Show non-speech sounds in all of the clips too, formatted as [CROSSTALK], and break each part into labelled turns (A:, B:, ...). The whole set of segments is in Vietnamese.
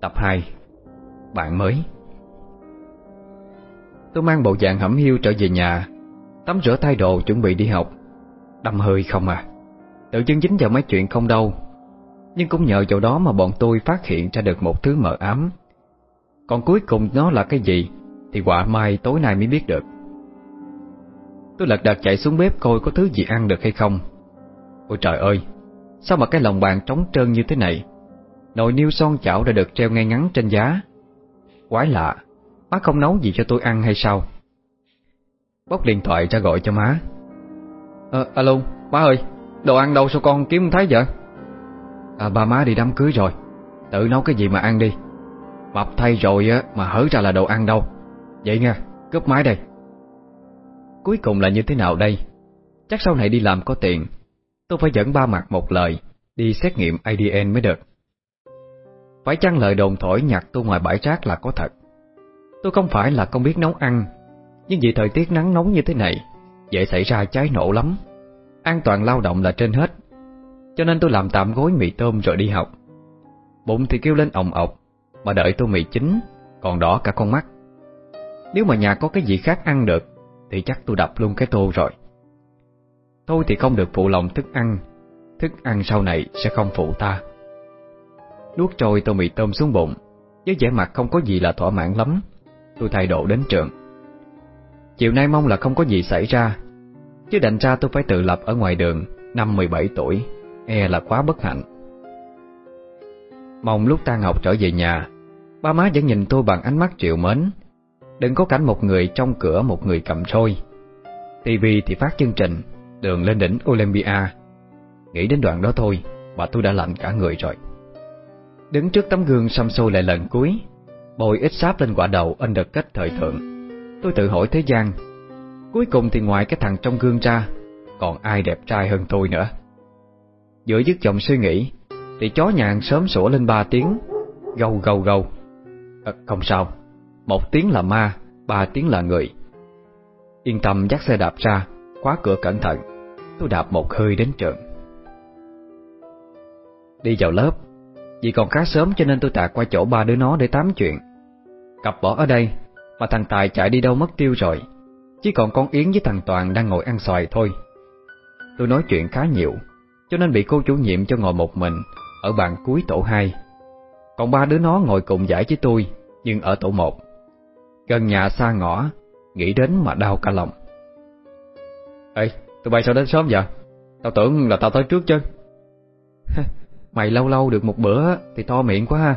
A: Tập 2 Bạn mới. Tôi mang bộ dạng hẩm hiu trở về nhà, Tắm rửa thay đồ chuẩn bị đi học. Đâm hơi không à. Tự chân dính vào mấy chuyện không đâu. Nhưng cũng nhờ chỗ đó mà bọn tôi phát hiện ra được một thứ mờ ám. Còn cuối cùng nó là cái gì Thì quả mai tối nay mới biết được. Tôi lật đật chạy xuống bếp coi có thứ gì ăn được hay không. Ôi trời ơi, Sao mà cái lòng bàn trống trơn như thế này? Nồi niêu son chảo đã được treo ngay ngắn trên giá. Quái lạ Má không nấu gì cho tôi ăn hay sao? Bóc điện thoại ra gọi cho má. Ờ, alo, má ơi Đồ ăn đâu sao con kiếm không thấy vậy? À ba má đi đám cưới rồi Tự nấu cái gì mà ăn đi. Mập thay rồi á mà hở ra là đồ ăn đâu. Vậy nha, cướp máy đây. Cuối cùng là như thế nào đây? Chắc sau này đi làm có tiền Tôi phải dẫn ba mặt một lời Đi xét nghiệm ADN mới được. Phải chăng lời đồn thổi nhặt tôi ngoài bãi rác là có thật? Tôi không phải là không biết nấu ăn, Nhưng vì thời tiết nắng nóng như thế này, Dễ xảy ra cháy nổ lắm. An toàn lao động là trên hết, Cho nên tôi làm tạm gối mì tôm rồi đi học. Bụng thì kêu lên ồng ọc Mà đợi tôi mì chín, Còn đỏ cả con mắt. Nếu mà nhà có cái gì khác ăn được, Thì chắc tôi đập luôn cái tô rồi. Tôi thì không được phụ lòng thức ăn Thức ăn sau này sẽ không phụ ta. Nuốt trôi tô mì tôm xuống bụng, Với vẻ mặt không có gì là thỏa mãn lắm. Tôi thay độ đến trường. Chiều nay mong là không có gì xảy ra, Chứ đành ra tôi phải tự lập ở ngoài đường, Năm 17 tuổi E là quá bất hạnh. Mong lúc tan học trở về nhà, Ba má vẫn nhìn tôi bằng ánh mắt triệu mến. Đừng có cảnh một người trong cửa Một người cầm trôi. TV thì phát chương trình, Đường lên đỉnh Olympia. Nghĩ đến đoạn đó thôi, Mà tôi đã lạnh cả người rồi. Đứng trước tấm gương xăm xôi lại lần cuối Bồi ít sáp lên quả đầu in được cách thời thượng. Tôi tự hỏi thế gian Cuối cùng thì ngoài cái thằng trong gương ra Còn ai đẹp trai hơn tôi nữa? Giữa dứt dòng suy nghĩ Thì chó nhà sớm sủa lên ba tiếng Gâu gâu gâu. À, Không sao Một tiếng là ma Ba tiếng là người. Yên tâm dắt xe đạp ra Khóa cửa cẩn thận Tôi đạp một hơi đến trường. Đi vào lớp vì còn khá sớm cho nên tôi tạt qua chỗ ba đứa nó để tám chuyện. Cặp bỏ ở đây Mà thằng Tài chạy đi đâu mất tiêu rồi. Chỉ còn con Yến với thằng Toàn đang ngồi ăn xoài thôi. Tôi nói chuyện khá nhiều Cho nên bị cô chủ nhiệm cho ngồi một mình Ở bàn cuối tổ 2 Còn ba đứa nó ngồi cùng giải với tôi Nhưng ở tổ 1 Gần nhà xa ngõ Nghĩ đến mà đau cả lòng. Ê, tụi bay sao đến sớm vậy? Tao tưởng là tao tới trước chứ. [LAUGHS] Mày lâu lâu được một bữa Thì to miệng quá ha.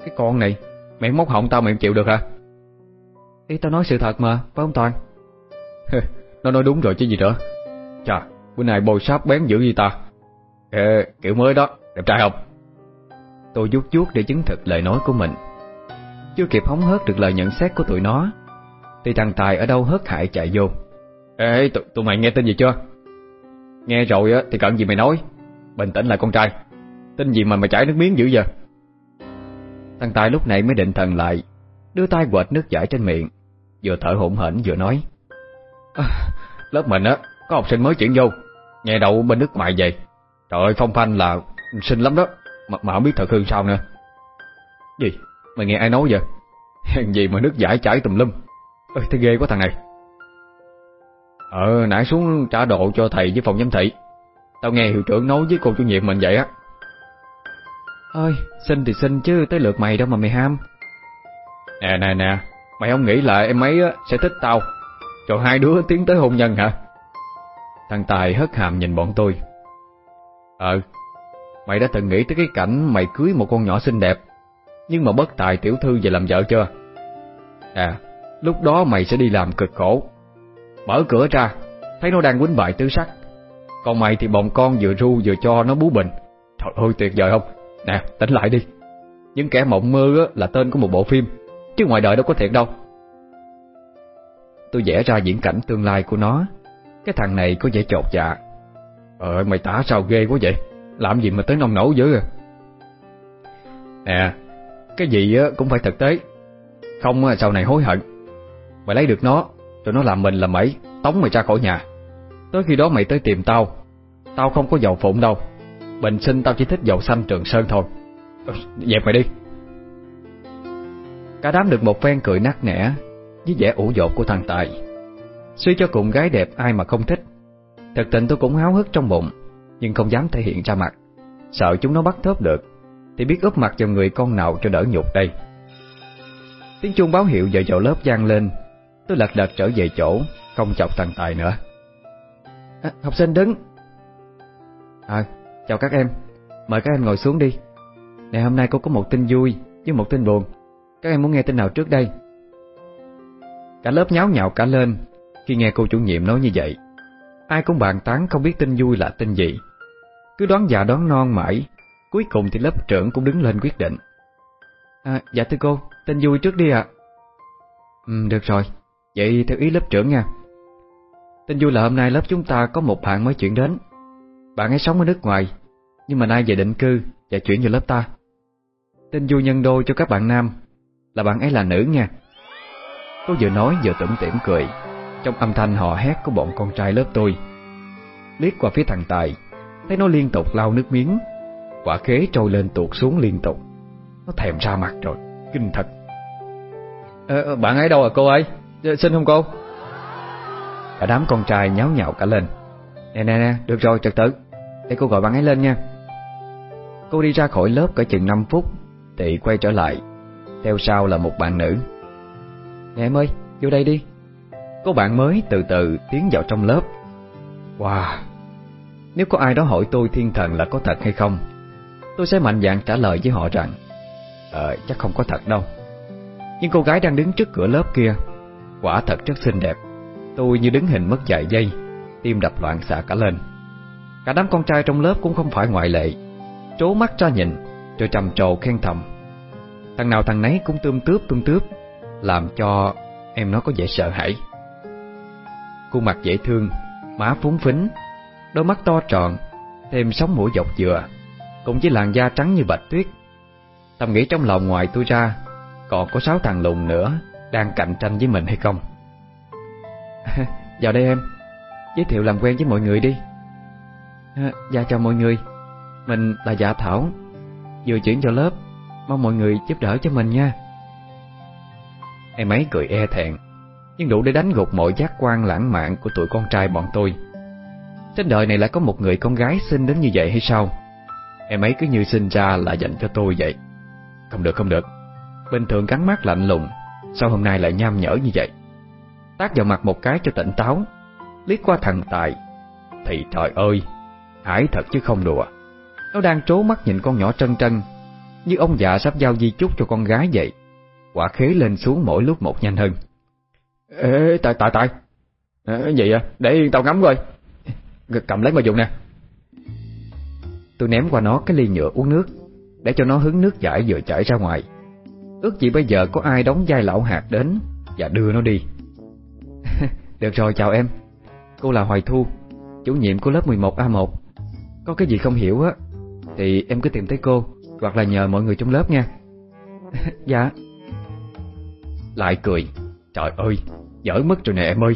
A: Cái con này Mày móc họng tao mày chịu được hả? Ý tao nói sự thật mà Phải không Toàn? Nó nói đúng rồi chứ gì nữa. Chà bữa nay bôi sáp bén dữ gì ta. Ê, kiểu mới đó Đẹp trai không? Tôi vuốt vuốt để chứng thực lời nói của mình. Chưa kịp hóng hớt được lời nhận xét của tụi nó Thì thằng Tài ở đâu hớt hại chạy vô. Ê tụi, tụi mày nghe tin gì chưa? Nghe rồi á thì cần gì mày nói? Bình tĩnh lại con trai. Tin gì mà mày chảy nước miếng dữ giờ Thằng Tài lúc này mới định thần lại Đưa tay quệt nước giải trên miệng Vừa thở hổn hển vừa nói. À, Lớp mình á Có học sinh mới chuyển vô Nghe đầu bên nước ngoài vậy. Trời ơi phong phanh là xinh lắm đó Mà, mà không biết thật hư sao nữa. Gì? Mày nghe ai nói vậy? [LAUGHS] Hèn gì mà nước giải chảy tùm lum. Ơi thấy ghê quá thằng này. Ờ nãy xuống trả độ cho thầy với phòng giám thị. Tao nghe hiệu trưởng nói với cô chủ nhiệm mình vậy á. Ơi xin thì xin chứ tới lượt mày đâu mà mày ham. Nè nè nè Mày không nghĩ là em ấy sẽ thích tao. Cho hai đứa tiến tới hôn nhân hả? Thằng Tài hất hàm nhìn bọn tôi. Ờ Mày đã từng nghĩ tới cái cảnh mày cưới một con nhỏ xinh đẹp Nhưng mà bất tài tiểu thư về làm vợ chưa? À Lúc đó mày sẽ đi làm cực khổ. Mở cửa ra Thấy nó đang quýnh bại tứ sắc còn mày thì bọn con vừa ru vừa cho nó bú bình. Trời ơi, tuyệt vời không? Nè, tỉnh lại đi. Những kẻ mộng mơ là tên của một bộ phim, Chứ ngoài đời đâu có thiệt đâu. Tôi vẽ ra diễn cảnh tương lai của nó. Cái thằng này có vẻ chột dạ. Ờ mày tả sao ghê quá vậy? Làm gì mà tới nông nổ dữ à? Nè, Cái gì cũng phải thực tế. Không sau này hối hận. Mày lấy được nó Rồi nó làm mình làm mẩy Tống mày ra khỏi nhà. Tới khi đó mày tới tìm tao. Tao không có dầu phụng đâu. Bình sinh tao chỉ thích dầu xanh trường sơn thôi. Ờ, dẹp mày đi. Cả đám được một phen cười nát nẻ Với vẻ ủ dột của thằng Tài. Suy cho cùng gái đẹp ai mà không thích. Thật tình tôi cũng háo hức trong bụng, Nhưng không dám thể hiện ra mặt. Sợ chúng nó bắt thớp được, Thì biết úp mặt vào người con nào cho đỡ nhục đây. Tiếng chuông báo hiệu giờ vào lớp gian lên. Tôi lật đật trở về chỗ, Không chọc thằng Tài nữa à, Học sinh đứng. À chào các em. Mời các em ngồi xuống đi. Ngày hôm nay cô có một tin vui Với một tin buồn. Các em muốn nghe tin nào trước đây? Cả lớp nháo nhào cả lên Khi nghe cô chủ nhiệm nói như vậy. Ai cũng bàn tán không biết tin vui là tin gì. Cứ đoán già đoán non mãi Cuối cùng thì lớp trưởng cũng đứng lên quyết định. À, Dạ thưa cô Tin vui trước đi ạ. Ừ được rồi. Vậy theo ý lớp trưởng nha. Tin vui là hôm nay lớp chúng ta có một bạn mới chuyển đến. Bạn ấy sống ở nước ngoài Nhưng mà nay về định cư Và chuyển vào lớp ta. Tin vui nhân đôi cho các bạn nam Là bạn ấy là nữ nha. Cô vừa nói vừa tủm tỉm cười. Trong âm thanh hò hét của bọn con trai lớp tôi Liếc qua phía thằng Tài Thấy nó liên tục lau nước miếng. Quả khế trôi lên tuột xuống liên tục. Nó thèm ra mặt rồi Kinh thật. Ờ, ờ Bạn ấy đâu à cô ơi ờ, Xin không cô? Cả đám con trai nháo nhào cả lên. Nè nè nè, được rồi, trật tự. Để cô gọi bạn ấy lên nha. Cô đi ra khỏi lớp cỡ chừng 5 phút, Thì quay trở lại. Theo sau là một bạn nữ. Nè, em ơi, vô đây đi. Cô bạn mới từ từ tiến vào trong lớp. Wow, Nếu có ai đó hỏi tôi thiên thần là có thật hay không, Tôi sẽ mạnh dạn trả lời với họ rằng Ờ chắc không có thật đâu. Nhưng cô gái đang đứng trước cửa lớp kia, Quả thật rất xinh đẹp. Tôi như đứng hình mất vài giây, Tim đập loạn xạ cả lên. Cả đám con trai trong lớp cũng không phải ngoại lệ, Trố mắt ra nhìn Rồi trầm trồ khen thầm. Thằng nào thằng nấy cũng tươm tướp tươm tướp, Làm cho em nó có vẻ sợ hãi. Khuôn mặt dễ thương, Má phúng phính, Đôi mắt to tròn, Thêm sóng mũi dọc dừa, Cùng với làn da trắng như bạch tuyết. Thầm nghĩ trong lòng ngoài tôi ra, Còn có sáu thằng lùn nữa Đang cạnh tranh với mình hay không? [LAUGHS] Vào đây em Giới thiệu làm quen với mọi người đi. À, Dạ chào mọi người. Mình là Dạ Thảo Vừa chuyển vào lớp. Mong mọi người giúp đỡ cho mình nha. Em ấy cười e thẹn Nhưng đủ để đánh gục mọi giác quan lãng mạn Của tụi con trai bọn tôi. Trên đời này lại có một người con gái xinh đến như vậy hay sao? Em ấy cứ như sinh ra là dành cho tôi vậy. Không được không được. Bình thường cắn mắt lạnh lùng Sao hôm nay lại nham nhở như vậy? Tác vào mặt một cái cho tỉnh táo. Liếc qua thằng Tài. Thì trời ơi Hải thật chứ không đùa. Nó đang trố mắt nhìn con nhỏ trân trân Như ông già sắp giao di chúc cho con gái vậy. Quả khế lên xuống mỗi lúc một nhanh hơn. Ê Tài Tài Tài. À, Gì à? Để tao ngắm coi. Cầm lấy mà dùng nè. Tôi ném qua nó cái ly nhựa uống nước Để cho nó hứng nước giải vừa chảy ra ngoài. Ước gì bây giờ có ai đóng vai lão hạt đến Và đưa nó đi. [LAUGHS] Được rồi, chào em. Cô là Hoài Thu, Chủ nhiệm của lớp 11A1 Có cái gì không hiểu á, Thì em cứ tìm tới cô, Hoặc là nhờ mọi người trong lớp nha. [LAUGHS] Dạ. Lại cười. Trời ơi, Dở mất rồi nè em ơi.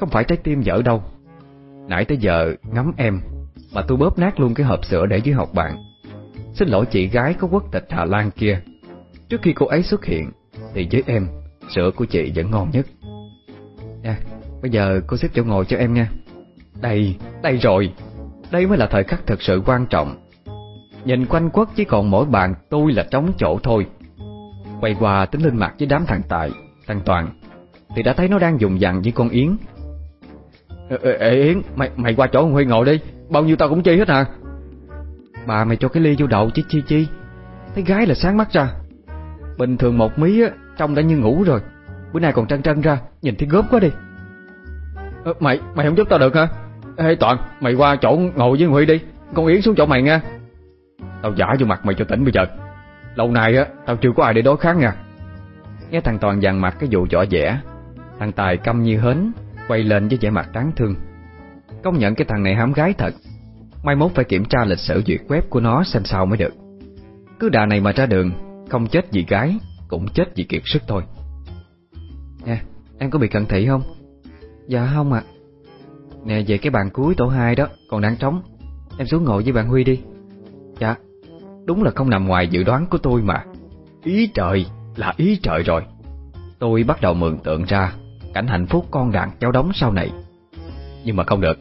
A: Không phải trái tim dở đâu. Nãy tới giờ ngắm em, Mà tôi bóp nát luôn cái hộp sữa để dưới học bạn Xin lỗi chị gái có quốc tịch Hà Lan kia. Trước khi cô ấy xuất hiện, Thì với em, Sữa của chị vẫn ngon nhất. Nè Bây giờ cô xếp chỗ ngồi cho em nha. Đây, đây rồi. Đây mới là thời khắc thật sự quan trọng. Nhìn quanh quất chỉ còn mỗi bạn tôi là trống chỗ thôi. Quay qua tính lên mặt với đám thằng Tài Thằng Toàn Thì đã thấy nó đang dùng dằn với con Yến. Ê, ê, Yến mày, mày qua chỗ Huy ngồi đi. Bao nhiêu tao cũng chi hết à Bà mày cho cái ly vô đậu chứ chi chi. Thấy gái là sáng mắt ra. Bình thường một mí á Trông đã như ngủ rồi. Bữa nay còn trăng trăng ra Nhìn thấy gớm quá đi. À, Mày mày không giúp tao được hả? Ê Toàn mày qua chỗ ngồi với Huy đi. Con Yến xuống chỗ mày nha Tao giả vô mặt mày cho tỉnh bây giờ. Lâu nay á tao chưa có ai để đối kháng nha. Nghe thằng Toàn dằn mặt cái vụ võ vẽ Thằng Tài câm như hến Quay lên với vẻ mặt đáng thương. Công nhận cái thằng này hám gái thật. Mai mốt phải kiểm tra lịch sử duyệt web của nó xem sao mới được. Cứ đà này mà ra đường Không chết vì gái Cũng chết vì kiệt sức thôi em có bị cận thị không? Dạ không ạ. Nè, về cái bàn cuối tổ 2 đó, Còn đang trống. Em xuống ngồi với bạn Huy đi. Dạ. Đúng là không nằm ngoài dự đoán của tôi mà. Ý trời, Là ý trời rồi. Tôi bắt đầu mường tượng ra Cảnh hạnh phúc con đàn cháu đóng sau này. Nhưng mà không được.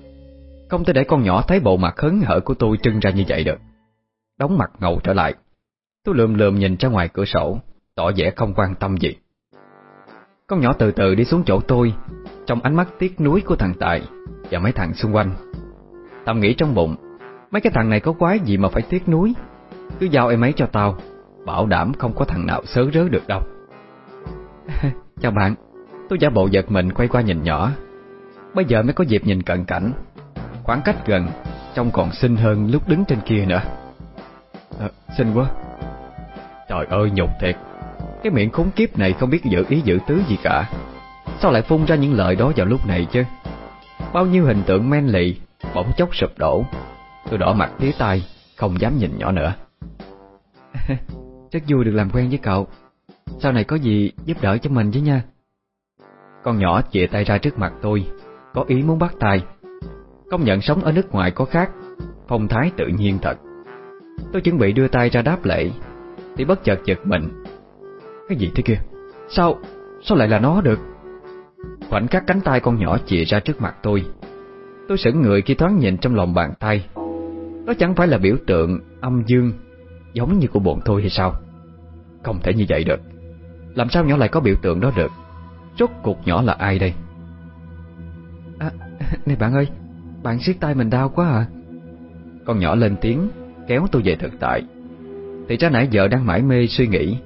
A: Không thể để con nhỏ thấy bộ mặt hớn hở của tôi trưng ra như vậy được. Đóng mặt ngầu trở lại. Tôi lườm lườm nhìn ra ngoài cửa sổ, Tỏ vẻ không quan tâm gì. Con nhỏ từ từ đi xuống chỗ tôi Trong ánh mắt tiếc nuối của thằng Tài Và mấy thằng xung quanh. Tâm nghĩ trong bụng Mấy cái thằng này có quái gì mà phải tiếc nuối? Cứ giao em ấy cho tao Bảo đảm không có thằng nào sớ rớ được đâu. [LAUGHS] Chào bạn Tôi giả bộ giật mình quay qua nhìn nhỏ. Bây giờ mới có dịp nhìn cận cảnh Khoảng cách gần Trông còn xinh hơn lúc đứng trên kia nữa. À, Xinh quá. Trời ơi nhục thiệt. Cái miệng khốn kiếp này không biết giữ ý giữ tứ gì cả. Sao lại phun ra những lời đó vào lúc này chứ? Bao nhiêu hình tượng men lì, Bỗng chốc sụp đổ. Tôi đỏ mặt tía tai, Không dám nhìn nhỏ nữa. [LAUGHS] Rất vui được làm quen với cậu. Sau này có gì giúp đỡ cho mình chứ nha. Con nhỏ chìa tay ra trước mặt tôi, Có ý muốn bắt tay. Công nhận sống ở nước ngoài có khác, Phong thái tự nhiên thật. Tôi chuẩn bị đưa tay ra đáp lễ, Thì bất chợt giật mình. Cái gì thế kia? Sao, sao lại là nó được? Khoảnh khắc cánh tay con nhỏ chìa ra trước mặt tôi Tôi sững người khi thoáng nhìn trong lòng bàn tay. Đó chẳng phải là biểu tượng âm dương Giống như của bọn tôi hay sao? Không thể như vậy được. Làm sao nhỏ lại có biểu tượng đó được? Rốt cuộc nhỏ là ai đây? À, Này bạn ơi Bạn siết tay mình đau quá à. Con nhỏ lên tiếng Kéo tôi về thực tại. Thì ra nãy giờ đang mải mê suy nghĩ.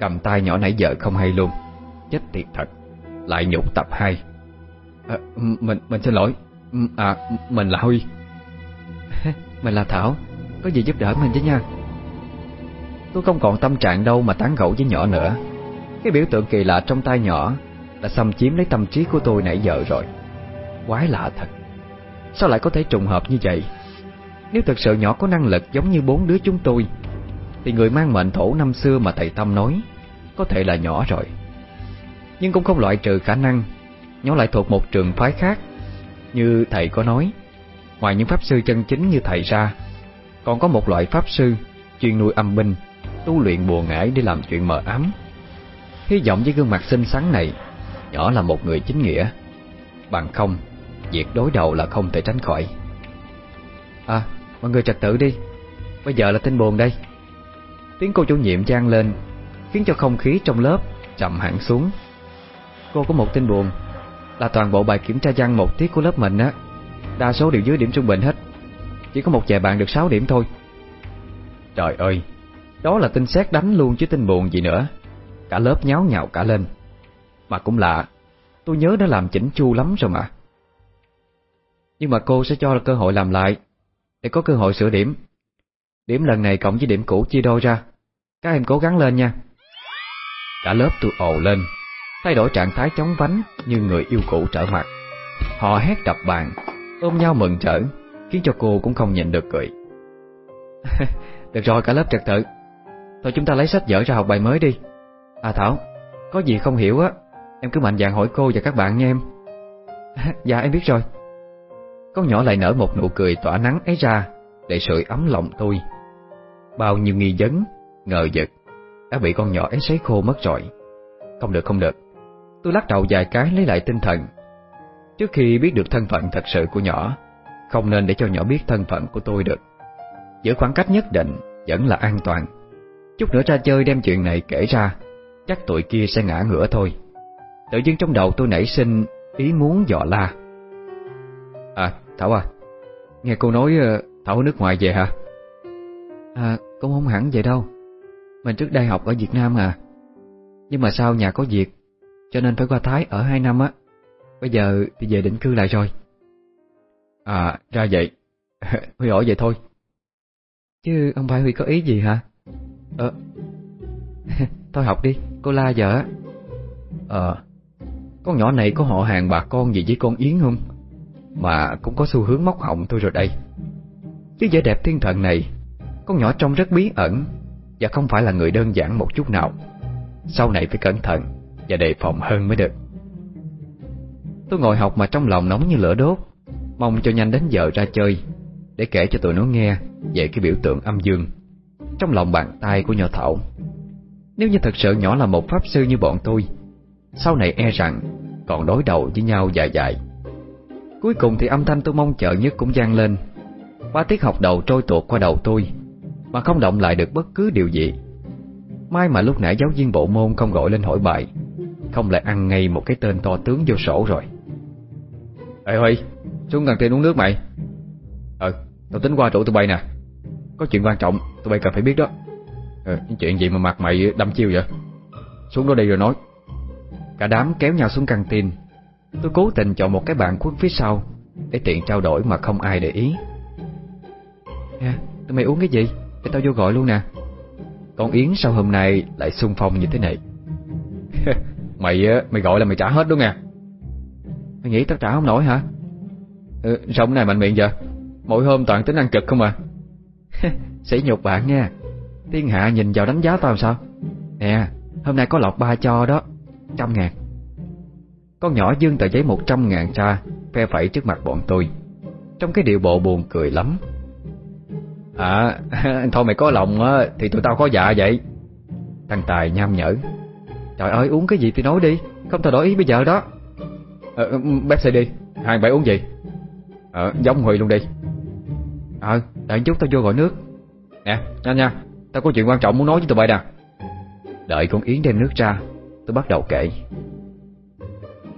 A: Cầm tay nhỏ nãy giờ không hay luôn. Chết tiệt thật. Lại nhục tập 2 à, Mình mình xin lỗi. À mình là Huy. [LAUGHS] Mình là Thảo. Có gì giúp đỡ mình chứ nha? Tôi không còn tâm trạng đâu mà tán gẫu với nhỏ nữa. Cái biểu tượng kỳ lạ trong tay nhỏ Đã xâm chiếm lấy tâm trí của tôi nãy giờ rồi. Quái lạ thật. Sao lại có thể trùng hợp như vậy? Nếu thật sự nhỏ có năng lực giống như bốn đứa chúng tôi Thì người mang mệnh thổ năm xưa mà thầy Tâm nói có thể là nhỏ rồi. Nhưng cũng không loại trừ khả năng Nhỏ lại thuộc một trường phái khác. Như thầy có nói, Ngoài những pháp sư chân chính như thầy ra, Còn có một loại pháp sư Chuyên nuôi âm binh, Tu luyện bùa ngải để làm chuyện mờ ám. Hy vọng với gương mặt xinh xắn này, Nhỏ là một người chính nghĩa. Bằng không, Việc đối đầu là không thể tránh khỏi. À mọi người trật tự đi. Bây giờ là tin buồn đây. Tiếng cô chủ nhiệm trang lên. Khiến cho không khí trong lớp chậm hẳn xuống. Cô có một tin buồn, Là toàn bộ bài kiểm tra văn một tiết của lớp mình á, Đa số đều dưới điểm trung bình hết. Chỉ có một vài bạn được 6 điểm thôi. Trời ơi, Đó là tin xét đánh luôn chứ tin buồn gì nữa. Cả lớp nháo nhào cả lên. Mà cũng lạ, Tôi nhớ đã làm chỉnh chu lắm rồi mà. Nhưng mà cô sẽ cho là cơ hội làm lại, Để có cơ hội sửa điểm. Điểm lần này cộng với điểm cũ chia đôi ra. Các em cố gắng lên nha. Cả lớp tôi ồ lên, Thay đổi trạng thái chóng vánh Như người yêu cũ trở mặt. Họ hét đập bàn, Ôm nhau mừng trở, Khiến cho cô cũng không nhịn được cười. [LAUGHS] Được rồi, cả lớp trật tự. Thôi chúng ta lấy sách vở ra học bài mới đi. À Thảo, Có gì không hiểu á, Em cứ mạnh dạn hỏi cô và các bạn nha em. [LAUGHS] Dạ em biết rồi. Con nhỏ lại nở một nụ cười tỏa nắng ấy ra, Để sưởi ấm lòng tôi. Bao nhiêu nghi vấn, Ngờ vực. Đã bị con nhỏ ấy sấy khô mất rồi. Không được không được. Tôi lắc đầu vài cái lấy lại tinh thần. Trước khi biết được thân phận thật sự của nhỏ, Không nên để cho nhỏ biết thân phận của tôi được. Giữ khoảng cách nhất định Vẫn là an toàn. Chút nữa ra chơi đem chuyện này kể ra, Chắc tụi kia sẽ ngã ngửa thôi. Tự nhiên trong đầu tôi nảy sinh Ý muốn dọ la. À Thảo à Nghe cô nói ờ, Thảo ở nước ngoài về hả? À cũng không hẳn vậy đâu. Mình trước đây học ở Việt Nam à. Nhưng mà sau nhà có việc Cho nên phải qua Thái ở 2 năm á. Bây giờ thì về định cư lại rồi. À ra vậy. [LAUGHS] Huy hỏi vậy thôi. Chứ ông phải Huy có ý gì hả? Ờ. [LAUGHS] Thôi học đi Cô la vợ Ờ. Con nhỏ này có họ hàng bà con gì với con Yến không? Mà cũng có xu hướng móc họng tôi rồi đây. Chứ vẻ đẹp thiên thần này Con nhỏ trông rất bí ẩn và không phải là người đơn giản một chút nào. Sau này phải cẩn thận Và đề phòng hơn mới được. Tôi ngồi học mà trong lòng nóng như lửa đốt. Mong cho nhanh đến giờ ra chơi, Để kể cho tụi nó nghe Về cái biểu tượng âm dương Trong lòng bàn tay của nhỏ Thảo. Nếu như thật sự nhỏ là một pháp sư như bọn tôi, Sau này e rằng Còn đối đầu với nhau dài dài. Cuối cùng thì âm thanh tôi mong chờ nhất cũng vang lên. Ba tiết học đầu trôi tuột qua đầu tôi. Mà không động lại được bất cứ điều gì. Mai mà lúc nãy giáo viên bộ môn không gọi lên hỏi bài Không lại ăn ngay một cái tên to tướng vô sổ rồi. Ê Huy Xuống gần tiền uống nước mày. Ừ Tao tính qua chỗ tụi bay nè. Có chuyện quan trọng tụi bay cần phải biết đó. Ừ, Chuyện gì mà mặt mày đâm chiêu vậy? Xuống đó đi rồi nói. Cả đám kéo nhau xuống căng tin. Tôi cố tình chọn một cái bàn khuất phía sau Để tiện trao đổi mà không ai để ý. Nè, tụi mày uống cái gì? Để tao vô gọi luôn nè. Con Yến sao hôm nay lại xung phong như thế này? [LAUGHS] Mày mày gọi là mày trả hết đúng nè? Mày nghĩ tao trả không nổi hả? Ừ, sao hôm nay mạnh miệng vậy? Mỗi hôm toàn tính ăn cực không à? [LAUGHS] Sĩ nhục bạn nha. Thiên hạ nhìn vào đánh giá tao sao? Nè Hôm nay có lọc ba cho đó. Trăm ngàn. Con nhỏ dương tờ giấy một trăm ngàn ra Phe phẩy trước mặt bọn tôi. Trong cái điệu bộ buồn cười lắm. À [LAUGHS] Thôi mày có lòng á Thì tụi tao có dạ vậy. Thằng Tài nham nhở. Trời ơi uống cái gì thì nói đi Không tao đổi ý bây giờ đó. À, Bếp xe đi Hai bảy uống gì? À, giống Huy luôn đi. Ờ đợi chút tao vô gọi nước. Nè nhanh nha Tao có chuyện quan trọng muốn nói với tụi bay nè. Đợi con Yến đem nước ra Tôi bắt đầu kể.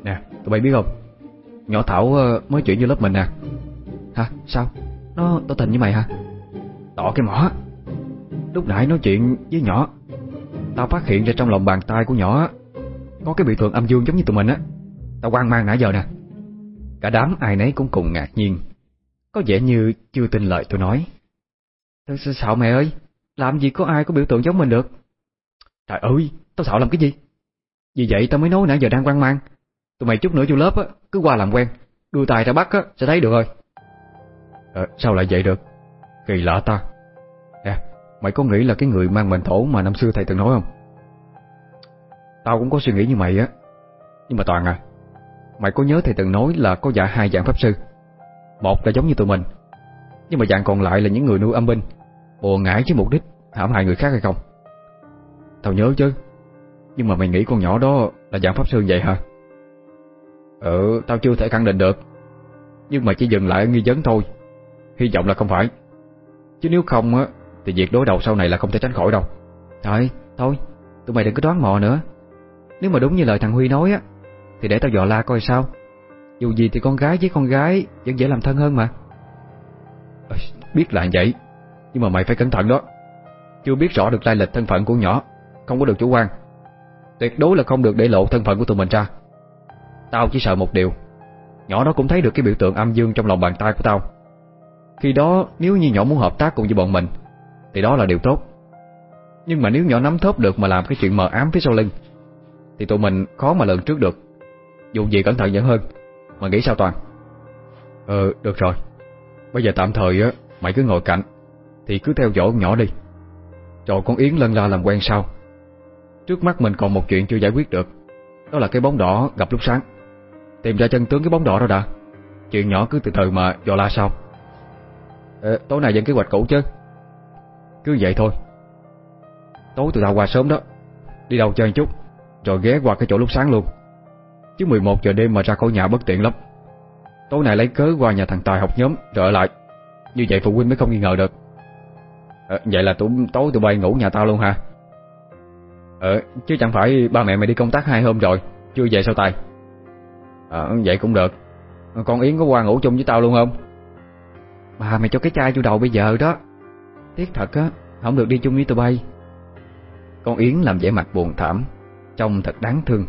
A: Nè tụi bay biết không? Nhỏ Thảo ờ, mới chuyển vô lớp mình nè. Hả sao? Nó tỏ tình với mày hả? Tỏ cái mỏ. Lúc nãy nói chuyện với nhỏ Tao phát hiện ra trong lòng bàn tay của nhỏ Có cái bị thường âm dương giống như tụi mình á. Tao quan mang nãy giờ nè. Cả đám ai nấy cũng cùng ngạc nhiên. Có vẻ như chưa tin lời tôi nói. Sao, sao mẹ ơi Làm gì có ai có biểu tượng giống mình được? Trời ơi Tao sợ làm cái gì? Vì vậy tao mới nói nãy giờ đang quan mang. Tụi mày chút nữa vô lớp á Cứ qua làm quen. Đưa tài ra bắt á Sẽ thấy được rồi. À, Sao lại vậy được? Kỳ lạ ta. Mày có nghĩ là cái người mang mệnh thổ Mà năm xưa thầy từng nói không? Tao cũng có suy nghĩ như mày á. Nhưng mà Toàn à Mày có nhớ thầy từng nói là có dạ hai dạng pháp sư? Một là giống như tụi mình, Nhưng mà dạng còn lại là những người nuôi âm binh Bùa ngải với mục đích, hãm hại người khác hay không? Tao nhớ chứ, Nhưng mà mày nghĩ con nhỏ đó là dạng pháp sư vậy hả? Ừ Tao chưa thể khẳng định được, Nhưng mà chỉ dừng lại nghi vấn thôi, Hy vọng là không phải. Chứ nếu không á thì việc đối đầu sau này là không thể tránh khỏi đâu. Thôi thôi Tụi mày đừng có đoán mò nữa. Nếu mà đúng như lời thằng Huy nói á Thì để tao dò la coi sao. Dù gì thì con gái với con gái Vẫn dễ làm thân hơn mà. À, Biết là vậy Nhưng mà mày phải cẩn thận đó. Chưa biết rõ được lai lịch thân phận của nhỏ Không có được chủ quan. Tuyệt đối là không được để lộ thân phận của tụi mình ra. Tao chỉ sợ một điều Nhỏ nó cũng thấy được cái biểu tượng âm dương trong lòng bàn tay của tao. Khi đó nếu như nhỏ muốn hợp tác cùng với bọn mình thì đó là điều tốt. Nhưng mà nếu nhỏ nắm thớp được mà làm cái chuyện mờ ám phía sau lưng Thì tụi mình khó mà lần trước được. Dù gì cẩn thận vẫn hơn Mà nghĩ sao Toàn? Ờ được rồi. Bây giờ tạm thời á Mày cứ ngồi cạnh Thì cứ theo dõi con nhỏ đi. Cho con Yến lân la làm quen sau. Trước mắt mình còn một chuyện chưa giải quyết được Đó là cái bóng đỏ gặp lúc sáng. Tìm ra chân tướng cái bóng đỏ đó đã. Chuyện nhỏ cứ từ từ mà dò la sau. Ờ, Tối nay vẫn kế hoạch cũ chứ. Cứ vậy thôi. Tối tụi tao qua sớm đó. Đi đâu chơi chút Rồi ghé qua cái chỗ lúc sáng luôn. Chứ 11 giờ đêm mà ra khỏi nhà bất tiện lắm. Tối nay lấy cớ qua nhà thằng Tài học nhóm Rồi ở lại. Như vậy phụ huynh mới không nghi ngờ được. À, Vậy là tụi, tối tụi bay ngủ nhà tao luôn hả? Ờ chứ chẳng phải ba mẹ mày đi công tác hai hôm rồi Chưa về sao Tài? Ờ vậy cũng được. Con Yến có qua ngủ chung với tao luôn không? Bà mày cho cái chai vô đầu bây giờ đó. Tiếc thật á, Không được đi chung với tụi bay. Con Yến làm vẻ mặt buồn thảm, Trông thật đáng thương.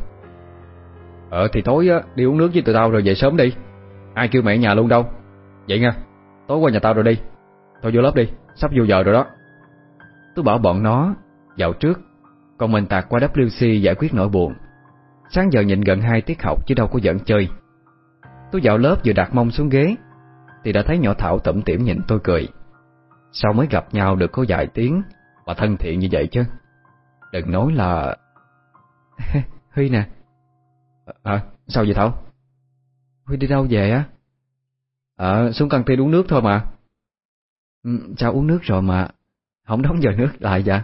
A: Ờ thì tối á, Đi uống nước với tụi tao rồi về sớm đi. Ai kêu mẹ nhà luôn đâu. Vậy nha, Tối qua nhà tao rồi đi. Thôi vô lớp đi, Sắp vô giờ rồi đó. Tôi bảo bọn nó, dạo trước Còn mình tạt qua WC giải quyết nỗi buồn. Sáng giờ nhìn gần hai tiết học chứ đâu có giận chơi. Tôi vào lớp vừa đặt mông xuống ghế, Thì đã thấy nhỏ Thảo tẩm tỉm nhìn tôi cười. Sao mới gặp nhau được có vài tiếng? Mà thân thiện như vậy chứ. Đừng nói là [LAUGHS] Huy nè. À, à sao vậy Thảo? Huy đi đâu về á? À xuống căng tin uống nước thôi mà. Ừ, Sao uống nước rồi mà Không đóng giờ nước lại vậy?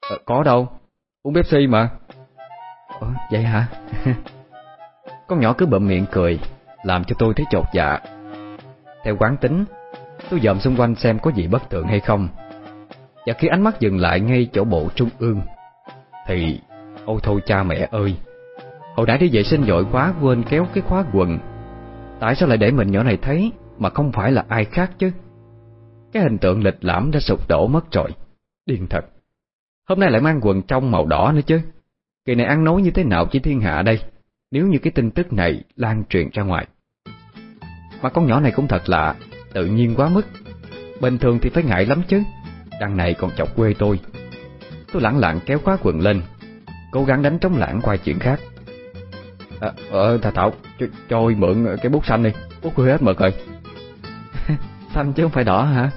A: À, Có đâu. Uống Pepsi mà. Ủa, vậy hả? [LAUGHS] Con nhỏ cứ bậm miệng cười Làm cho tôi thấy chột dạ. Theo quán tính Tôi dòm xung quanh xem có gì bất thường hay không. Và khi ánh mắt dừng lại ngay chỗ bộ trung ương, Thì, Ôi thôi cha mẹ ơi, Hồi nãy đi vệ sinh dội quá, quên kéo cái khóa quần. Tại sao lại để mình nhỏ này thấy Mà không phải là ai khác chứ? Cái hình tượng lịch lãm đã sụp đổ mất rồi. Điên thật. Hôm nay lại mang quần trong màu đỏ nữa chứ. Kỳ này ăn nói như thế nào chỉ thiên hạ đây, Nếu như cái tin tức này lan truyền ra ngoài. Mà con nhỏ này cũng thật lạ. Tự nhiên quá mức. Bình thường thì phải ngại lắm chứ. Đằng này còn chọc quê tôi. Tôi lẳng lặng kéo khóa quần lên Cố gắng đánh trống lãng qua chuyện khác. À, Ờ, ờ Thà Thảo cho, cho mượn cái bút xanh đi. Bút quê hết mực rồi. [LAUGHS] Xanh chứ không phải đỏ hả?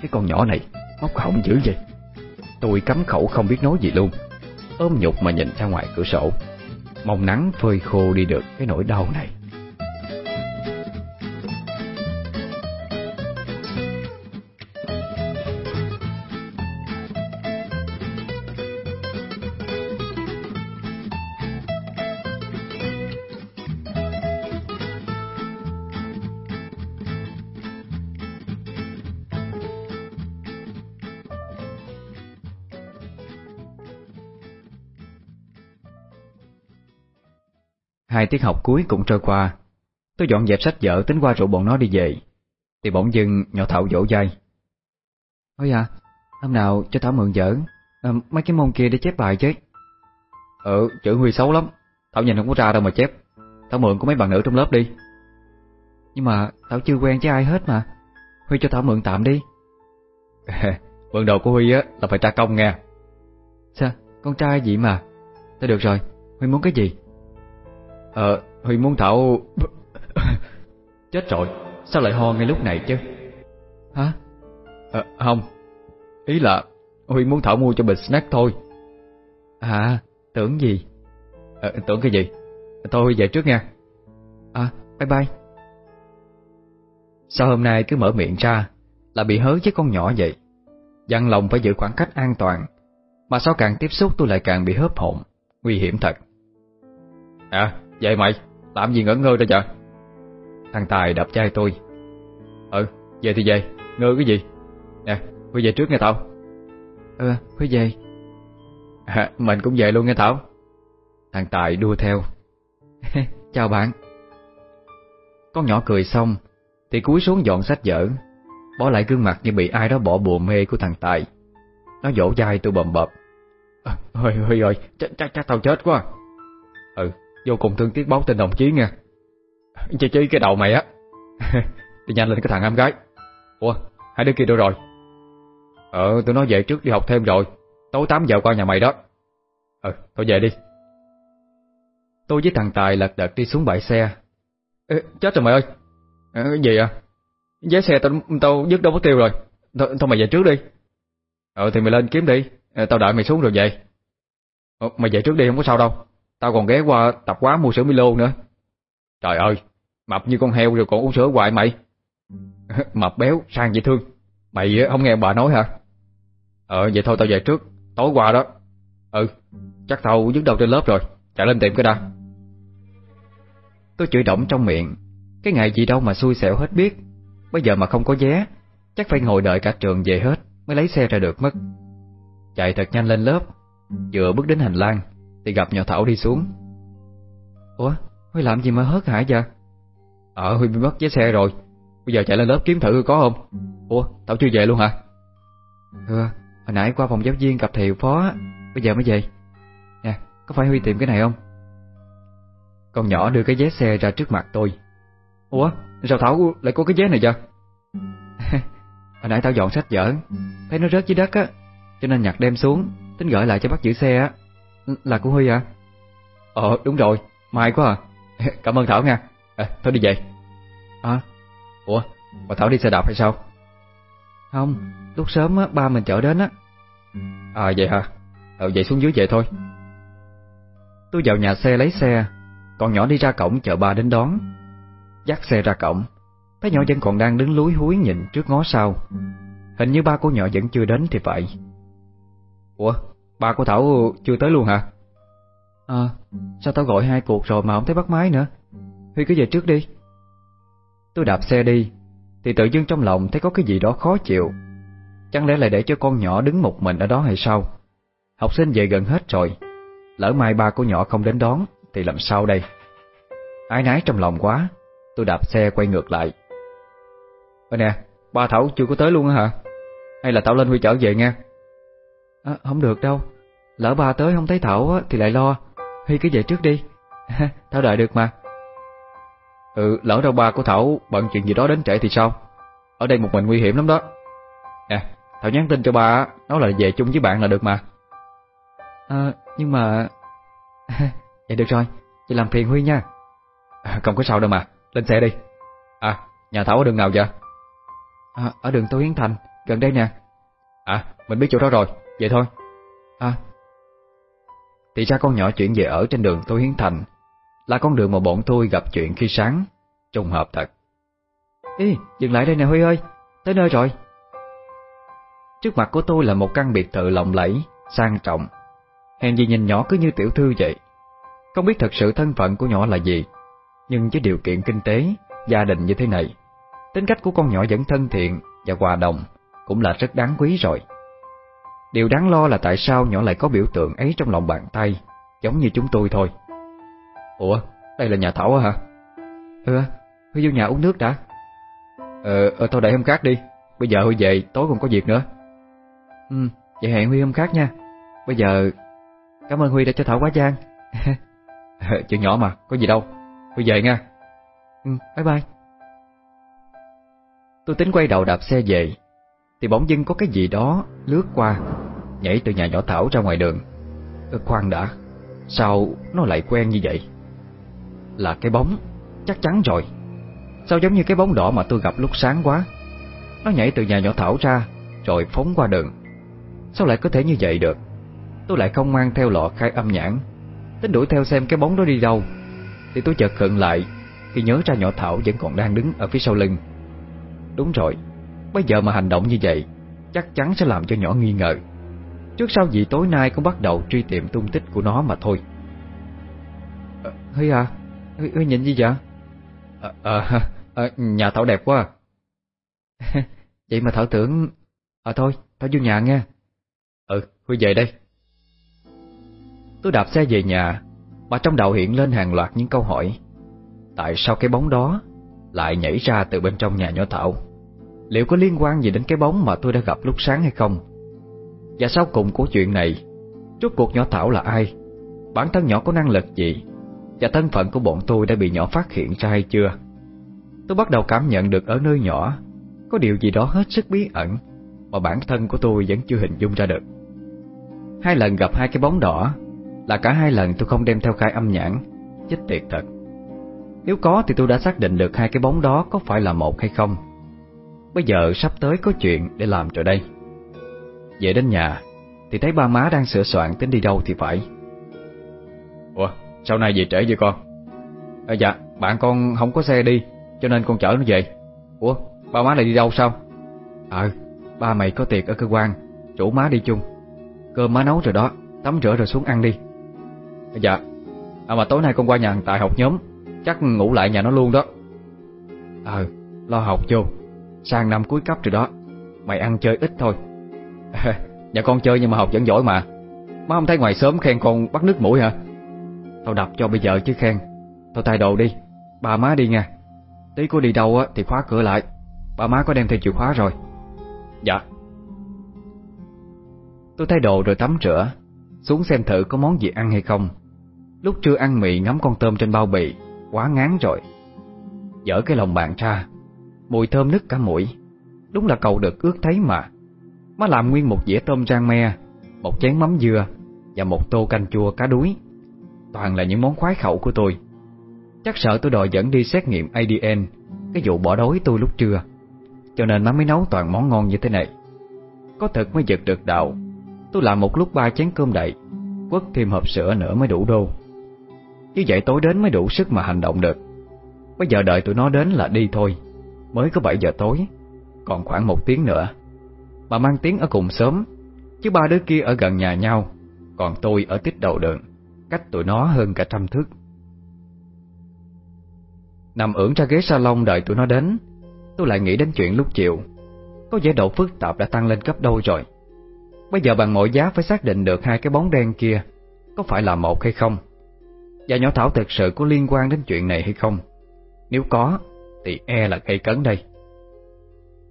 A: Cái con nhỏ này Móc họng dữ vậy. Tôi cấm khẩu không biết nói gì luôn. Ôm nhục mà nhìn ra ngoài cửa sổ. Mong nắng phơi khô đi được cái nỗi đau này. Hai tiết học cuối cũng trôi qua. Tôi dọn dẹp sách vở tính qua rủ bọn nó đi về. Thì bỗng dưng nhỏ Thảo vỗ dai Ôi à Hôm nào cho Thảo mượn vở. À, Mấy cái môn kia để chép bài chứ. Ừ chữ Huy xấu lắm. Thảo nhìn không có ra đâu mà chép. Thảo mượn của mấy bạn nữ trong lớp đi. Nhưng mà Thảo chưa quen với ai hết mà. Huy cho Thảo mượn tạm đi. [LAUGHS] Mượn đồ của Huy á là phải tra công nghe. Sao? Con trai gì mà. Thôi được rồi. Huy muốn cái gì Ờ, Huy muốn Thảo... Chết rồi, sao lại ho ngay lúc này chứ? Hả? Ờ, không. Ý là Huy muốn Thảo mua cho bịch snack thôi. À, tưởng gì? Ờ, tưởng cái gì? Thôi Huy về trước nha. À, bye bye. Sao hôm nay cứ mở miệng ra là bị hớ với con nhỏ vậy? Dặn lòng phải giữ khoảng cách an toàn, mà sao càng tiếp xúc tôi lại càng bị hớp hồn, nguy hiểm thật. À, Vậy mày, làm gì ngẩn ngơ ra vậy? Thằng Tài đập chai tôi. Ừ, về thì về, ngơ cái gì? Nè, Huy về trước nghe Thảo Ừ, Huy về. À, Mình cũng về luôn nghe Thảo Thằng Tài đua theo. [LAUGHS] Chào bạn. Con nhỏ cười xong Thì cúi xuống dọn sách vở. Bỏ lại gương mặt như bị ai đó bỏ bùa mê của thằng Tài. Nó vỗ dai tôi bầm bập. À, Huy, Huy ơi, chắc, chắc, chắc tao chết quá Vô cùng thương tiếc báo tin đồng chí nha. Chị chí cái đầu mày á. [LAUGHS] Đi nhanh lên cái thằng em gái. Ủa hai đứa kia đâu rồi? Ờ tôi nói về trước đi học thêm rồi. Tối 8 giờ qua nhà mày đó. Ờ tôi về đi. Tôi với thằng Tài lật đật đi xuống bãi xe. Ê, Chết rồi mày ơi. À, Cái gì à Vé xe tao, tao dứt đâu mất tiêu rồi. Th thôi mày về trước đi. Ờ thì mày lên kiếm đi. Ờ, tao đợi mày xuống rồi về. Ờ, Mày về trước đi không có sao đâu. Tao còn ghé qua tập quán mua sữa Milo nữa. Trời ơi, Mập như con heo rồi còn uống sữa hoài mày. [LAUGHS] Mập béo, sang dễ thương. Mày ờ, không nghe bà nói hả? Ờ vậy thôi tao về trước. Tối qua đó. Ừ chắc tao dứt đầu trên lớp rồi. Chạy lên tiệm cái đã. Tôi chửi động trong miệng. Cái ngày gì đâu mà xui xẻo hết biết. Bây giờ mà không có vé, Chắc phải ngồi đợi cả trường về hết Mới lấy xe ra được mất. Chạy thật nhanh lên lớp. Vừa bước đến hành lang thì gặp nhỏ Thảo đi xuống. Ủa, Huy làm gì mà hớt hải vậy? Ờ Huy bị mất vé xe rồi. Bây giờ chạy lên lớp kiếm thử có không? Ủa, Thảo chưa về luôn hả? Ừ Hồi nãy qua phòng giáo viên gặp thầy phó Bây giờ mới về. Nè, có phải Huy tìm cái này không? Con nhỏ đưa cái vé xe ra trước mặt tôi. Ủa, sao Thảo lại có cái vé này vậy? [LAUGHS] Hồi nãy tao dọn sách vở. Thấy nó rớt dưới đất á, Cho nên nhặt đem xuống. Tính gửi lại cho bác giữ xe á là của Huy à? Ờ đúng rồi, may quá à. [LAUGHS] Cảm ơn Thảo nha. À, Thôi đi về. À, ủa, bà Thảo đi xe đạp hay sao? Không, lúc sớm á, ba mình chở đến á. À vậy hả? Ờ vậy xuống dưới về thôi. Tôi vào nhà xe lấy xe. Còn nhỏ đi ra cổng chờ ba đến đón. Dắt xe ra cổng. Thấy nhỏ vẫn còn đang đứng lúi húi nhìn trước ngó sau. Hình như ba của nhỏ vẫn chưa đến thì phải. Ủa Ba của Thảo chưa tới luôn hả? À, sao tao gọi hai cuộc rồi mà không thấy bắt máy nữa? Huy cứ về trước đi. Tôi đạp xe đi, thì tự dưng trong lòng thấy có cái gì đó khó chịu. Chẳng lẽ lại để cho con nhỏ đứng một mình ở đó hay sao? Học sinh về gần hết rồi, lỡ mai ba của nhỏ không đến đón thì làm sao đây? Ái nái trong lòng quá, tôi đạp xe quay ngược lại. Ơ nè, ba Thảo chưa có tới luôn hả? Hay là Thảo lên Huy chở về nha? À, không được đâu, lỡ ba tới không thấy Thảo thì lại lo. Huy cứ về trước đi, [LAUGHS] Thảo đợi được mà. Ừ, lỡ đâu ba của Thảo bận chuyện gì đó đến trễ thì sao? Ở đây một mình nguy hiểm lắm đó. Nè, Thảo nhắn tin cho ba, nói là về chung với bạn là được mà. À, nhưng mà... [LAUGHS] Vậy được rồi, chị làm phiền Huy nha. À, không có sao đâu mà, lên xe đi. À, nhà Thảo ở đường nào vậy? À, ở đường Tô Hiến Thành, gần đây nè. À, mình biết chỗ đó rồi, vậy thôi. À. Thì ra con nhỏ chuyển về ở trên đường Tô Hiến Thành là con đường mà bọn tôi gặp chuyện khi sáng, trùng hợp thật. Ê, dừng lại đây nè Huy ơi, tới nơi rồi. Trước mặt của tôi là một căn biệt thự lộng lẫy, sang trọng. Hèn gì nhìn nhỏ cứ như tiểu thư vậy. Không biết thật sự thân phận của nhỏ là gì, nhưng với điều kiện kinh tế, gia đình như thế này, tính cách của con nhỏ vẫn thân thiện và hòa đồng, cũng là rất đáng quý rồi. Điều đáng lo là tại sao nhỏ lại có biểu tượng ấy trong lòng bàn tay, giống như chúng tôi thôi. Ủa, đây là nhà Thảo hả? Ừ, Huy vô nhà uống nước đã. Ờ, ờ thôi đợi hôm khác đi, bây giờ Huy về, tối còn có việc nữa. Ừ, vậy hẹn Huy hôm khác nha. Bây giờ, cảm ơn Huy đã cho Thảo quá gian. [LAUGHS] Chuyện nhỏ mà, có gì đâu. Huy về nha. Ừ, bye bye. Tôi tính quay đầu đạp xe về, thì bỗng dưng có cái gì đó lướt qua, nhảy từ nhà nhỏ Thảo ra ngoài đường. ừ, khoan đã, sao nó lại quen như vậy? Là cái bóng Chắc chắn rồi. Sao giống như cái bóng đỏ mà tôi gặp lúc sáng quá? Nó nhảy từ nhà nhỏ Thảo ra Rồi phóng qua đường. Sao lại có thể như vậy được? Tôi lại không mang theo lọ khai âm nhãn. Tính đuổi theo xem cái bóng đó đi đâu. Thì tôi chợt khựng lại Khi nhớ ra nhỏ Thảo vẫn còn đang đứng ở phía sau lưng. Đúng rồi. Bây giờ mà hành động như vậy Chắc chắn sẽ làm cho nhỏ nghi ngờ. Trước sau gì tối nay cũng bắt đầu truy tìm tung tích của nó mà thôi. Ờ, Huy à Huy, Huy nhìn gì vậy? À, à, à, nhà Thảo đẹp quá à. [LAUGHS] Vậy mà Thảo tưởng À thôi, Thảo vô nhà nghe. Ừ, Huy về đây. Tôi đạp xe về nhà Mà trong đầu hiện lên hàng loạt những câu hỏi. Tại sao cái bóng đó Lại nhảy ra từ bên trong nhà nhỏ Thảo? Liệu có liên quan gì đến cái bóng Mà tôi đã gặp lúc sáng hay không? Và sau cùng của chuyện này, Rốt cuộc nhỏ Thảo là ai? Bản thân nhỏ có năng lực gì? Và thân phận của bọn tôi đã bị nhỏ phát hiện ra hay chưa? Tôi bắt đầu cảm nhận được ở nơi nhỏ, Có điều gì đó hết sức bí ẩn Mà bản thân của tôi vẫn chưa hình dung ra được. Hai lần gặp hai cái bóng đỏ Là cả hai lần tôi không đem theo khai âm nhãn, Chết tiệt thật. Nếu có thì tôi đã xác định được hai cái bóng đó có phải là một hay không. Bây giờ sắp tới có chuyện để làm rồi đây. Về đến nhà Thì thấy ba má đang sửa soạn tính đi đâu thì phải. Ủa Sau này về trễ vậy con? À, Dạ bạn con không có xe đi Cho nên con chở nó về. Ủa ba má lại đi đâu sao? Ờ ba mày có tiệc ở cơ quan Chủ má đi chung. Cơm má nấu rồi đó Tắm rửa rồi xuống ăn đi. À, Dạ. À mà tối nay con qua nhà Tài học nhóm Chắc ngủ lại nhà nó luôn đó. Ờ lo học vô Sang năm cuối cấp rồi đó. Mày ăn chơi ít thôi. [LAUGHS] Nhà con chơi nhưng mà học vẫn giỏi mà. Má không thấy ngoài sớm khen con bắt nước mũi hả? Tao đập cho bây giờ chứ khen. Tao thay đồ đi. Bà má đi nha. Tí có đi đâu á thì khóa cửa lại. Bà má có đem theo chìa khóa rồi. Dạ. Tôi thay đồ rồi tắm rửa. Xuống xem thử có món gì ăn hay không. Lúc chưa ăn mì ngắm con tôm trên bao bì, Quá ngán rồi. Dở cái lòng bàn ra. Mùi thơm nứt cả mũi. Đúng là cầu được ước thấy mà. Má làm nguyên một dĩa tôm rang me, Một chén mắm dưa Và một tô canh chua cá đuối. Toàn là những món khoái khẩu của tôi. Chắc sợ tôi đòi dẫn đi xét nghiệm ADN Cái vụ bỏ đói tôi lúc trưa. Cho nên má mới nấu toàn món ngon như thế này. Có thật mới giật được đạo, Tôi làm một lúc ba chén cơm đậy Quất thêm hộp sữa nữa mới đủ đô. Như vậy tối đến mới đủ sức mà hành động được. Bây giờ đợi tụi nó đến là đi thôi. Mới có 7 giờ tối. Còn khoảng một tiếng nữa. Mà mang tiếng ở cùng sớm, Chứ ba đứa kia ở gần nhà nhau. Còn tôi ở tít đầu đường, Cách tụi nó hơn cả trăm thước. Nằm ưỡn ra ghế salon đợi tụi nó đến, Tôi lại nghĩ đến chuyện lúc chiều. Có vẻ độ phức tạp đã tăng lên gấp đôi rồi. Bây giờ bằng mọi giá phải xác định được hai cái bóng đen kia Có phải là một hay không. Và nhỏ Thảo thực sự có liên quan đến chuyện này hay không? Nếu có thì e là gây cấn đây.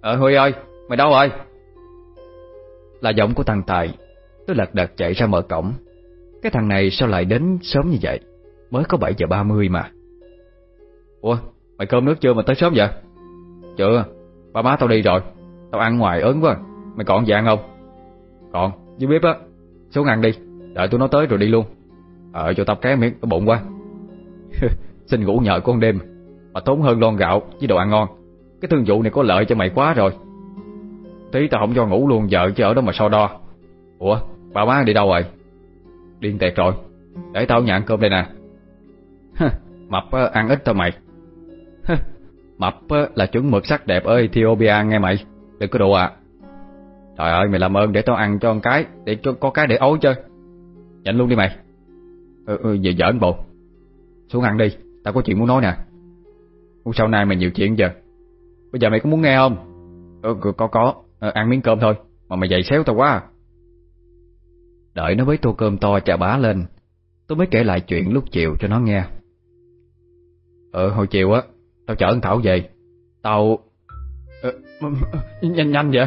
A: Ờ Huy ơi, Mày đâu rồi? Là giọng của thằng Tài. Tôi lật đật chạy ra mở cổng. Cái thằng này sao lại đến sớm như vậy? Mới có 7 giờ 30 mà. Ủa, mày cơm nước chưa mà tới sớm vậy? Chưa, Ba má tao đi rồi. Tao ăn ngoài ớn quá. Mày còn dạng không? Còn dưới bếp á. Xuống ăn đi, Đợi tôi nó tới rồi đi luôn. Ờ cho tao cái miếng, tao bụng quá. [LAUGHS] Xin ngủ nhờ con đêm. Mà tốn hơn lon gạo với đồ ăn ngon. Cái thương vụ này có lợi cho mày quá rồi. Tí tao không cho ngủ luôn vợ chứ ở đó mà so đo. Ủa bà má đi đâu rồi? Điên tẹt rồi. Để tao nhận cơm đây nè. Mập ăn ít thôi mày. Mập là chuẩn mực sắc đẹp ơi, Ethiopia nghe mày. Đừng có đồ à Trời ơi mày làm ơn để tao ăn cho con cái Để cho có cái để ấu chơi. Nhận luôn đi mày. Ừ, ừ về giỡn bộ. Xuống ăn đi, tao có chuyện muốn nói nè. Sau này mày nhiều chuyện giờ Bây giờ mày có muốn nghe không? Ừ có có, ừ, ăn miếng cơm thôi. Mà mày dậy xéo tao quá à. Đợi nó với tô cơm to chà bá lên Tôi mới kể lại chuyện lúc chiều cho nó nghe. Ờ hồi chiều á Tao chở anh Thảo về. Tao ờ, Nhanh nhanh vậy?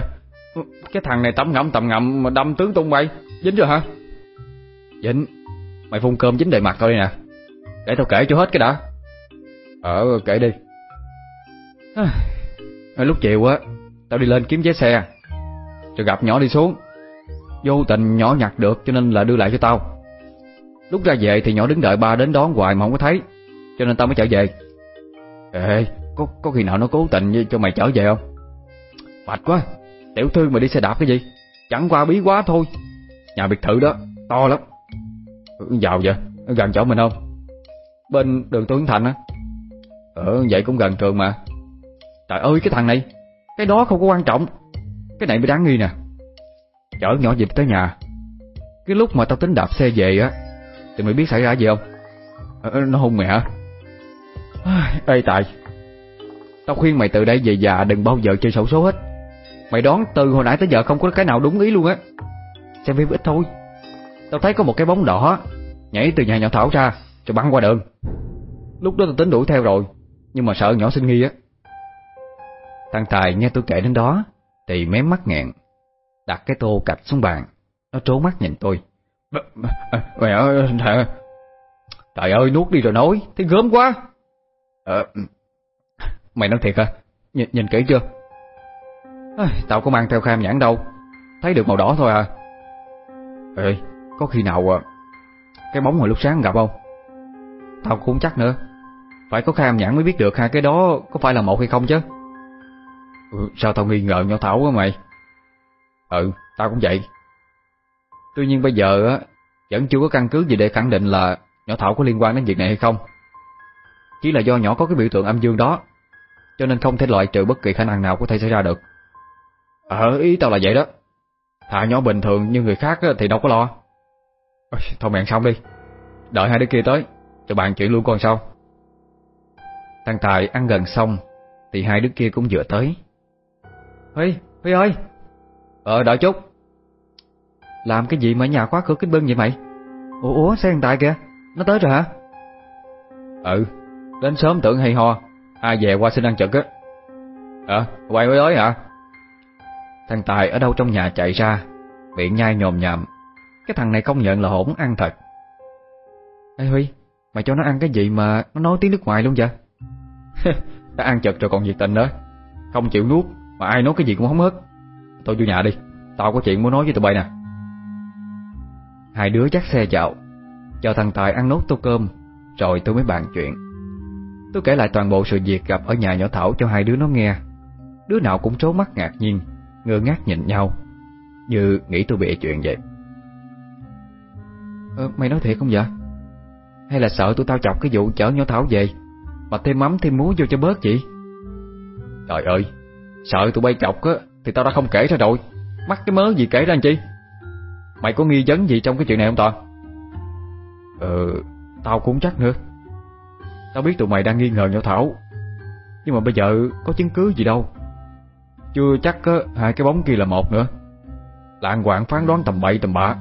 A: Cái thằng này tắm ngậm tầm ngậm Mà đâm tướng tung bay. Dính rồi hả? Dính. Mày phun cơm dính đầy mặt tao đi nè. Để tao kể cho hết cái đã. Ờ kể đi à, Lúc chiều á Tao đi lên kiếm vé xe. Rồi gặp nhỏ đi xuống. Vô tình nhỏ nhặt được cho nên là đưa lại cho tao. Lúc ra về thì nhỏ đứng đợi ba đến đón hoài mà không có thấy. Cho nên tao mới trở về. Ê có, có khi nào nó cố tình cho mày trở về không? Mệt quá. Tiểu thư mà đi xe đạp cái gì? Chẳng qua bí quá thôi. Nhà biệt thự đó to lắm. Ừ, Giàu vậy? Gần chỗ mình không? Bên đường Tuấn Thành á. Ờ vậy cũng gần trường mà. Trời ơi cái thằng này Cái đó không có quan trọng. Cái này mới đáng nghi nè. Chở nhỏ dịp tới nhà. Cái lúc mà tao tính đạp xe về á Thì mày biết xảy ra gì không? Ờ, ờ Nó hôn mẹ Ê Tài Tao khuyên mày từ đây về già đừng bao giờ chơi xấu số hết. Mày đoán từ hồi nãy tới giờ không có cái nào đúng ý luôn á. Xem phim ít thôi. Tao thấy có một cái bóng đỏ Nhảy từ nhà nhỏ Thảo ra Rồi băng qua đường. Lúc đó tao tính đuổi theo rồi Nhưng mà sợ nhỏ sinh nghi á. Thằng Tài nghe tôi kể đến đó Thì mém mắt nghẹn. Đặt cái tô cạch xuống bàn Nó trố mắt nhìn tôi. Mẹ ơi thề Trời ơi nuốt đi rồi nói Thấy gớm quá. Ờ Mày nói thiệt hả? Nhìn, nhìn kỹ chưa? À, Tao có mang theo kham nhãn đâu. Thấy được màu đỏ thôi à. Ê có khi nào à, Cái bóng hồi lúc sáng gặp không? Tao cũng chắc nữa. Phải có kham nhãn mới biết được hai cái đó Có phải là một hay không chứ? Sao tao nghi ngờ nhỏ Thảo quá mày? Ừ tao cũng vậy. Tuy nhiên bây giờ á, Vẫn chưa có căn cứ gì để khẳng định là Nhỏ Thảo có liên quan đến việc này hay không. Chỉ là do nhỏ có cái biểu tượng âm dương đó, Cho nên không thể loại trừ bất kỳ khả năng nào có thể xảy ra được. Ờ ý tao là vậy đó. Thà nhỏ bình thường như người khác thì đâu có lo. Thôi mẹ xong đi. Đợi hai đứa kia tới, Cho bạn chuyện luôn con sau. Thằng Tài ăn gần xong, Thì hai đứa kia cũng vừa tới. Huy, Huy ơi. Ờ đợi chút. Làm cái gì mà nhà khóa cửa kính bưng vậy mày? Ủa, ủa sao thằng Tài kìa. Nó tới rồi hả? Ừ Đến sớm tưởng hay ho. Ai về qua xin ăn trực á. Ờ quay mới tới hả? Thằng Tài ở đâu trong nhà chạy ra Miệng nhai nhồm nhàm. Cái thằng này công nhận là hỗn ăn thật. Ê Huy Mày cho nó ăn cái gì mà nó nói tiếng nước ngoài luôn vậy? [LAUGHS] Đã ăn chật rồi còn nhiệt tình nữa. Không chịu nuốt mà ai nói cái gì cũng không hết. Tôi vô nhà đi Tao có chuyện muốn nói với tụi bay nè. Hai đứa dắt xe chào Cho thằng Tài ăn nốt tô cơm Rồi tôi mới bàn chuyện. Tôi kể lại toàn bộ sự việc gặp ở nhà nhỏ Thảo cho hai đứa nó nghe. Đứa nào cũng trố mắt ngạc nhiên Ngơ ngác nhìn nhau Như nghĩ tôi bị chuyện vậy. Ờ, Mày nói thiệt không vậy Hay là sợ tụi tao chọc cái vụ chở nhỏ Thảo về Mà thêm mắm thêm muối vô cho bớt vậy? Trời ơi Sợ tụi bay chọc á Thì tao đã không kể ra rồi. Mắc cái mớ gì kể ra anh chi? Mày có nghi vấn gì trong cái chuyện này không Toàn
B: Ờ, tao cũng chắc nữa. Tao biết tụi mày đang nghi ngờ nhỏ Thảo. Nhưng mà bây giờ có chứng cứ gì đâu. Chưa chắc á, hai cái bóng kia là một nữa. Lạng quạng phán đoán tầm bậy tầm bạ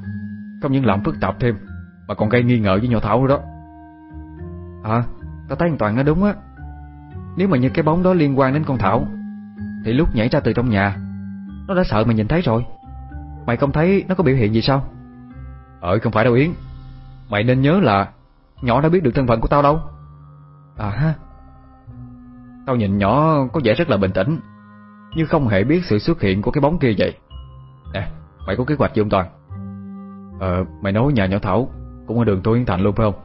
B: Không những làm phức tạp thêm Mà còn gây nghi ngờ với nhỏ Thảo nữa đó.
A: À Tao thấy hoàn toàn nó đúng á. Nếu mà như cái bóng đó liên quan đến con Thảo thì lúc nhảy ra từ trong nhà, Nó đã sợ mày nhìn thấy rồi. Mày không thấy nó có biểu hiện gì sao?
B: Ờ không phải đâu Yến. Mày nên nhớ là Nhỏ đã biết được thân phận của tao đâu.
A: À ha.
B: Tao nhìn nhỏ có vẻ rất là bình tĩnh, Nhưng không hề biết sự xuất hiện của cái bóng kia vậy. Nè, Mày có kế hoạch gì không Toàn? Ờ mày nói nhà nhỏ Thảo Cũng ở đường Tô Yến Thành luôn phải không?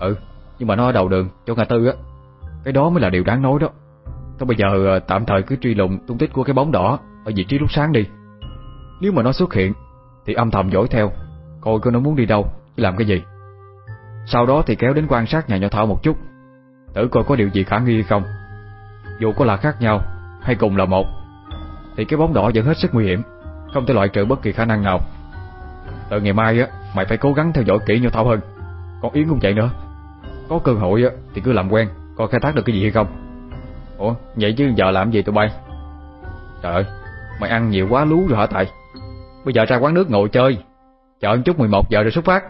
B: Ừ Nhưng mà nó ở đầu đường, chỗ ngã tư á. Cái đó mới là điều đáng nói đó. Thôi bây giờ ờ, tạm thời cứ truy lùng tung tích của cái bóng đỏ Ở vị trí lúc sáng đi. Nếu mà nó xuất hiện, Thì âm thầm dõi theo, Coi coi nó muốn đi đâu, làm cái gì. Sau đó thì kéo đến quan sát nhà nhỏ Thảo một chút. Thử coi có điều gì khả nghi hay không. Dù có là khác nhau, Hay cùng là một, Thì cái bóng đỏ vẫn hết sức nguy hiểm, Không thể loại trừ bất kỳ khả năng nào. Từ ngày mai á, Mày phải cố gắng theo dõi kỹ nhỏ Thảo hơn. Còn Yến cũng vậy nữa. Có cơ hội á, thì cứ làm quen, Coi khai thác được cái gì hay không. Ủa, vậy chứ giờ làm gì tụi bay? Trời ơi, Mày ăn nhiều quá lú rồi hả Tài? Bây giờ ra quán nước ngồi chơi. Chờ một chút 11 giờ rồi xuất phát.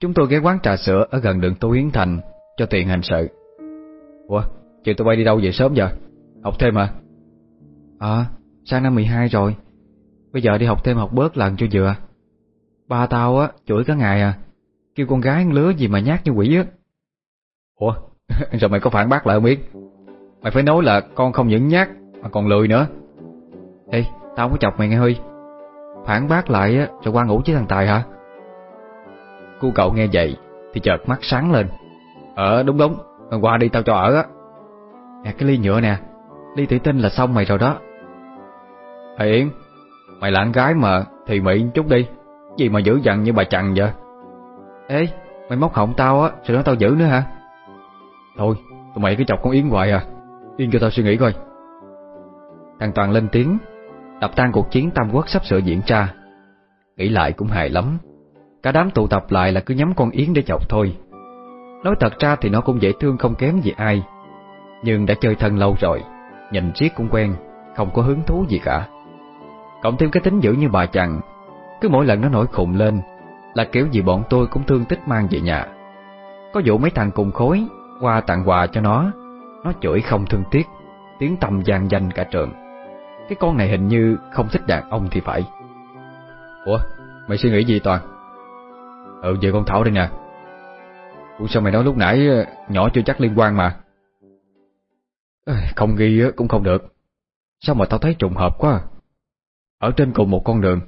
A: Chúng tôi ghé quán trà sữa ở gần đường Tô Hiến Thành Cho tiện hành sự.
B: Ủa chiều tụi bay đi đâu về sớm giờ? Học thêm à
A: À sang năm 12 rồi. Bây giờ đi học thêm học bớt lần cho vừa. Ba tao á, chửi cả ngày à. Kêu con gái lứa gì mà nhát như quỷ á.
B: Ủa [LAUGHS] rồi mày có phản bác lại không biết? Mày phải nói là con không những nhát, Mà còn lười nữa.
A: Ê, tao không có chọc mày nghe Huy. Phản bác lại á rồi qua ngủ với thằng Tài hả?
B: Cô cậu nghe vậy Thì chợt mắt sáng lên. Ờ đúng đúng. Qua đi tao cho ở á.
A: Nè, cái ly nhựa nè. Ly thủy tinh là xong mày rồi đó.
B: Thầy Yến Mày là con gái mà Thì mị chút đi. Gì mà dữ dằn như bà chằn vậy?
A: Ê mày móc họng tao á Rồi nói tao giữ nữa hả?
B: Thôi tụi mày cứ chọc con Yến hoài à. Yên cho tao suy nghĩ coi.
A: Thằng Toàn lên tiếng. Đập tan cuộc chiến tam quốc sắp sửa diễn ra. Nghĩ lại cũng hài lắm. Cả đám tụ tập lại là cứ nhắm con Yến để chọc thôi. Nói thật ra thì nó cũng dễ thương không kém gì ai. Nhưng đã chơi thân lâu rồi Nhìn riết cũng quen Không có hứng thú gì cả Cộng thêm cái tính dữ như bà chằn Cứ mỗi lần nó nổi khùng lên, Là kiểu gì bọn tôi cũng thương tích mang về nhà. Có vụ mấy thằng cùng khối, Qua tặng quà cho nó Nó chửi không thương tiếc, Tiếng tầm gian danh cả trường. Cái con này hình như không thích đàn ông thì phải.
B: Ủa, mày suy nghĩ gì Toàn? Ừ về con Thảo đây nè. Ủa, sao mày nói lúc nãy ờ, Nhỏ chưa chắc liên quan mà?
A: Không ghi cũng không được. Sao mà tao thấy trùng hợp quá à? Ở trên cùng một con đường.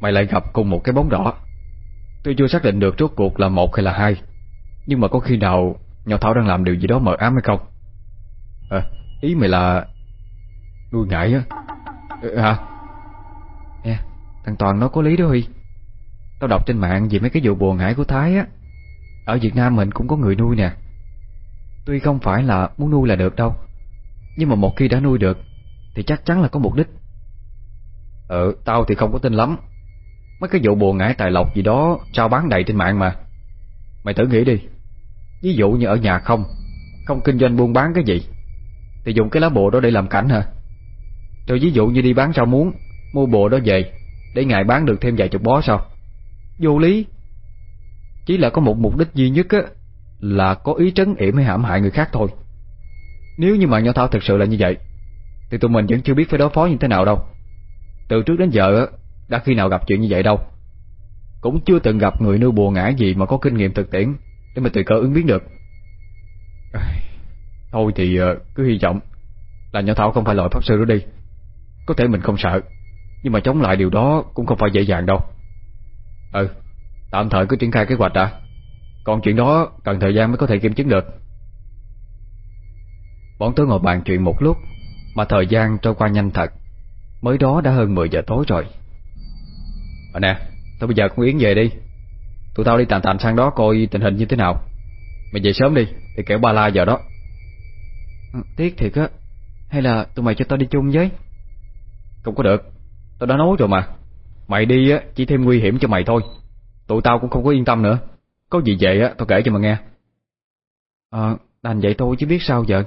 A: Mày lại gặp cùng một cái bóng đỏ. Tôi chưa xác định được rốt cuộc là một hay là hai, Nhưng mà có khi nào Nhỏ Thảo đang làm điều gì đó mờ ám hay không? À ý mày là Nuôi ngại á.
B: Ừ, hả?
A: Nè, thằng Toàn nó có lý đó Huy. Tao đọc trên mạng về mấy cái vụ buồn hải của Thái á. Ở Việt Nam mình cũng có người nuôi nè. Tuy không phải là muốn nuôi là được đâu, Nhưng mà một khi đã nuôi được, Thì chắc chắn là có mục đích.
B: Ừ, tao thì không có tin lắm. Mấy cái vụ bùa ngải tài lộc gì đó Trao bán đầy trên mạng mà. Mày thử nghĩ đi. Ví dụ như ở nhà không Không kinh doanh buôn bán cái gì Thì dùng cái lá bùa đó để làm cảnh hả? Rồi ví dụ như đi bán rau muống Mua bùa đó về Để ngày bán được thêm vài chục bó sao? Vô lý. Chỉ là có một mục đích duy nhất á Là có ý trấn yểm hay hãm hại người khác thôi. Nếu như mà Nho thao thực sự là như vậy Thì tụi mình vẫn chưa biết phải đối phó như thế nào đâu. Từ trước đến giờ Đã khi nào gặp chuyện như vậy đâu. Cũng chưa từng gặp người nuôi bùa ngã gì Mà có kinh nghiệm thực tiễn Để mà tùy cơ ứng biến được. Thôi thì ờ, cứ hy vọng Là nhỏ Thảo không phải loại pháp sư đó đi. Có thể mình không sợ, Nhưng mà chống lại điều đó cũng không phải dễ dàng đâu. Ừ Tạm thời cứ triển khai kế hoạch đã. Còn chuyện đó cần thời gian mới có thể kiểm chứng được.
A: Bọn tôi ngồi bàn chuyện một lúc, Mà thời gian trôi qua nhanh thật. Mới đó đã hơn 10 giờ tối rồi.
B: À nè Thôi bây giờ con Yến về đi. Tụi tao đi tàn tàn sang đó coi tình hình như thế nào. Mày về sớm đi Thì kẻo ba la giờ đó.
A: Ừ, Tiếc thiệt á. Hay là tụi mày cho tao đi chung với?
B: Không có được. Tao đã nói rồi mà. Mày đi á chỉ thêm nguy hiểm cho mày thôi. Tụi tao cũng không có yên tâm nữa. Có gì vậy á tao kể cho mà nghe.
A: Ờ đành vậy thôi chứ biết sao giờ.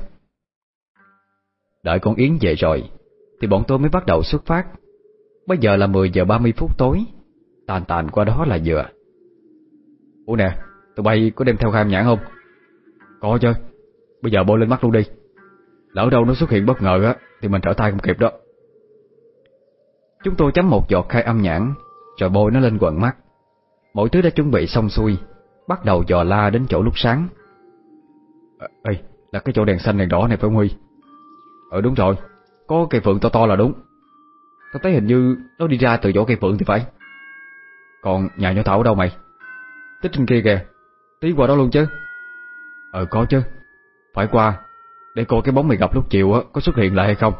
B: Đợi con Yến về rồi thì bọn tôi mới bắt đầu xuất phát. Bây giờ là 10 giờ 30 phút tối. Tàn tàn qua đó là vừa. Ủa nè Tụi bay có đem theo khai nhãn không? Có chứ. Bây giờ bôi lên mắt luôn đi. Lỡ đâu nó xuất hiện bất ngờ á Thì mình trở tay không kịp đó.
A: Chúng tôi chấm một giọt khai âm nhãn Rồi bôi nó lên quần mắt. Mọi thứ đã chuẩn bị xong xuôi Bắt đầu dò la đến chỗ lúc sáng.
B: À, Ê, là cái chỗ đèn xanh đèn đỏ này phải không Huy? Ừ đúng rồi. Có cây phượng to to là đúng. Tao thấy hình như nó đi ra từ chỗ cây phượng thì phải. Còn nhà nhỏ Thảo ở đâu mày? Tích trên kia kìa. Tí qua đó luôn chứ. Ờ có chứ. Phải qua, Để coi cái bóng mày gặp lúc chiều á, Có xuất hiện lại hay không.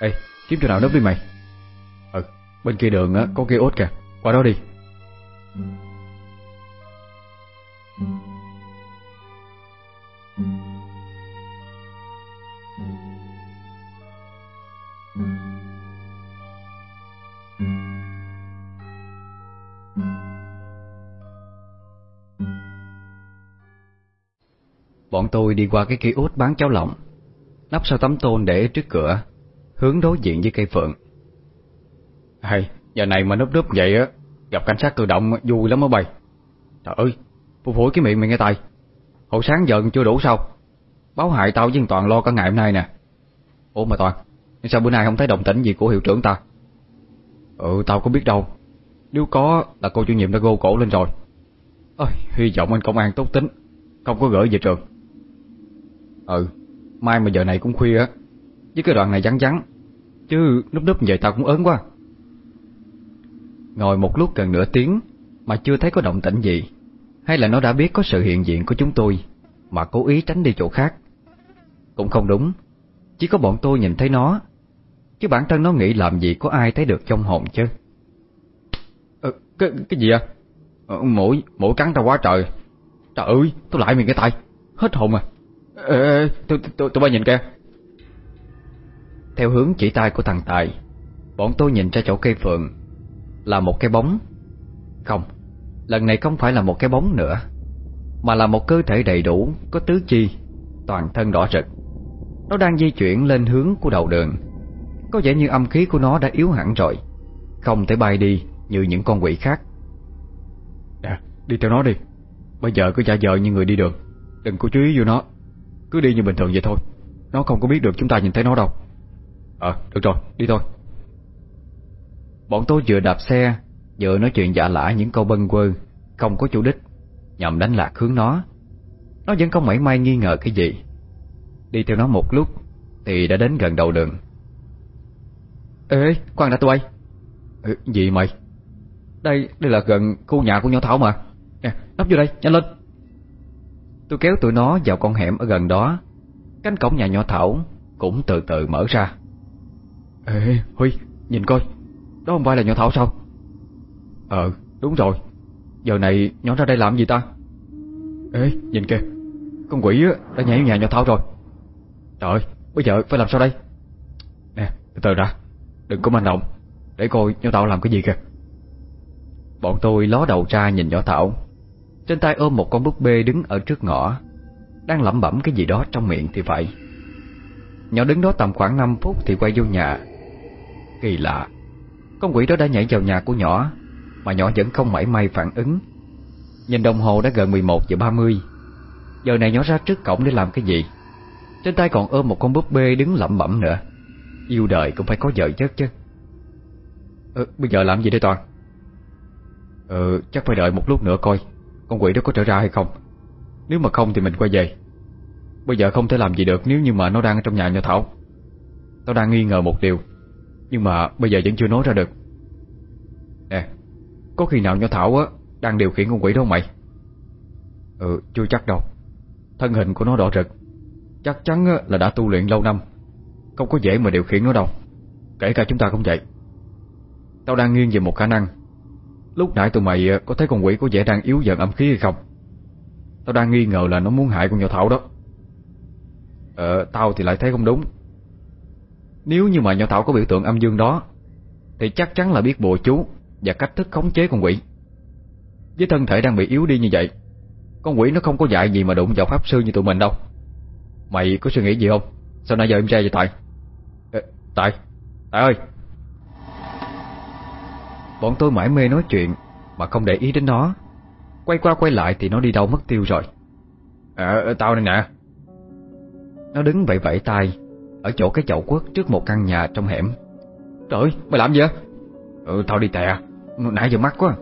B: Ê, kiếm chỗ nào nấp đi mày. Ờ. bên kia đường á, có cây ốt kìa. Qua đó đi.
A: Bọn tôi đi qua cái ký út bán cháo lỏng Nắp sau tấm tôn để trước cửa Hướng đối diện với cây phượng.
B: Hay, giờ này mà núp núp vậy á Gặp cảnh sát cơ động vui lắm á bầy Trời ơi, phụ phổi cái miệng mày nghe tay, Hồi sáng giận chưa đủ sao? Báo hại tao với Toàn lo cả ngày hôm nay nè. Ủa mà Toàn Sao bữa nay không thấy động tĩnh gì của hiệu trưởng ta? Ừ tao có biết đâu. Nếu có là cô chủ nhiệm đã gô cổ lên rồi. Ôi, hy vọng anh công an tốt tính Không có gửi về trường. Ừ Mai mà giờ này cũng khuya á. Với cái đoạn này vắng vắng Chứ núp núp vậy tao cũng ớn quá.
A: Ngồi một lúc gần nửa tiếng Mà chưa thấy có động tĩnh gì Hay là nó đã biết có sự hiện diện của chúng tôi Mà cố ý tránh đi chỗ khác. Cũng không đúng Chỉ có bọn tôi nhìn thấy nó Chứ bản thân nó nghĩ làm gì có ai thấy được trong hồn chứ.
B: Ờ, cái, cái gì à ờ, Mũi, mũi cắn tao quá trời. Trời ơi, tôi lại mình cái tay. Hết hồn à. Ê, ê, tụi, tụi, tụi bay nhìn kìa.
A: Theo hướng chỉ tay của thằng Tài Bọn tôi nhìn ra chỗ cây phượng Là một cái bóng. Không, lần này không phải là một cái bóng nữa Mà là một cơ thể đầy đủ Có tứ chi Toàn thân đỏ rực. Nó đang di chuyển lên hướng của đầu đường. Có vẻ như âm khí của nó đã yếu hẳn rồi Không thể bay đi Như những con quỷ khác.
B: Nè, đi theo nó đi. Bây giờ cứ giả vờ như người đi đường. Đừng có chú ý vô nó cứ đi như bình thường vậy thôi. Nó không có biết được chúng ta nhìn thấy nó đâu. Ờ, được rồi, đi thôi.
A: Bọn tôi vừa đạp xe Vừa nói chuyện giả lả những câu bâng quơ Không có chủ đích Nhằm đánh lạc hướng nó. Nó vẫn không mảy may nghi ngờ cái gì. Đi theo nó một lúc Thì đã đến gần đầu đường.
B: Ê, khoan đã tụi bay ừ, Gì mày? Đây, đây là gần khu nhà của nhỏ Thảo mà. Nè, nắp vô đây, nhanh lên.
A: Tôi kéo tụi nó vào con hẻm ở gần đó. Cánh cổng nhà nhỏ Thảo Cũng từ từ mở ra.
B: Ê Huy nhìn coi. Đó không phải là nhỏ Thảo sao? Ờ đúng rồi. Giờ này nhỏ ra đây làm gì ta? Ê nhìn kìa. Con quỷ đã nhảy vào nhà nhỏ Thảo rồi. Trời bây giờ phải làm sao đây? Nè từ từ đã. Đừng có manh động. Để coi nhỏ Thảo làm cái gì kìa.
A: Bọn tôi ló đầu ra nhìn nhỏ Thảo trên tay ôm một con búp bê đứng ở trước ngõ. Đang lẩm bẩm cái gì đó trong miệng thì vậy Nhỏ đứng đó tầm khoảng 5 phút thì quay vô nhà. Kỳ lạ. Con quỷ đó đã nhảy vào nhà của nhỏ Mà nhỏ vẫn không mảy may phản ứng. Nhìn đồng hồ đã gần 11 giờ 30 Giờ này nhỏ ra trước cổng để làm cái gì? Trên tay còn ôm một con búp bê đứng lẩm bẩm nữa. Yêu đời cũng phải có vợ chất chứ.
B: Ừ, Bây giờ làm gì đây Toàn? Ừ chắc phải đợi một lúc nữa coi con quỷ đó có trở ra hay không? Nếu mà không thì mình quay về. Bây giờ không thể làm gì được nếu như mà nó đang ở trong nhà nhà Thảo. Tao đang nghi ngờ một điều, Nhưng mà bây giờ vẫn chưa nói ra được. Nè, Có khi nào nhỏ Thảo á Đang điều khiển con quỷ đó không mày? Ừ chưa chắc đâu. Thân hình của nó đỏ rực. Chắc chắn là đã tu luyện lâu năm. Không có dễ mà điều khiển nó đâu. Kể cả chúng ta cũng vậy. Tao đang nghiêng về một khả năng. Lúc nãy tụi mày ờ, có thấy con quỷ có vẻ đang yếu dần âm khí hay không? Tao đang nghi ngờ là nó muốn hại con nhỏ Thảo đó. Ờ, tao thì lại thấy không đúng. Nếu như mà nhỏ Thảo có biểu tượng âm dương đó Thì chắc chắn là biết bùa chú Và cách thức khống chế con quỷ. Với thân thể đang bị yếu đi như vậy Con quỷ nó không có dạy gì mà đụng vào pháp sư như tụi mình đâu. Mày có suy nghĩ gì không? Sao nãy giờ em ra vậy Tài? Ờ, Tài Tài ơi! Bọn tôi mãi mê nói chuyện Mà không để ý đến nó. Quay qua quay lại thì nó đi đâu mất tiêu rồi. Ờ, tao đây nè. Nó đứng vẫy vẫy tay Ở chỗ cái chậu quất trước một căn nhà trong hẻm. Trời ơi, mày làm gì vậy? Ừ, tao đi tè. Nãy giờ mắc quá.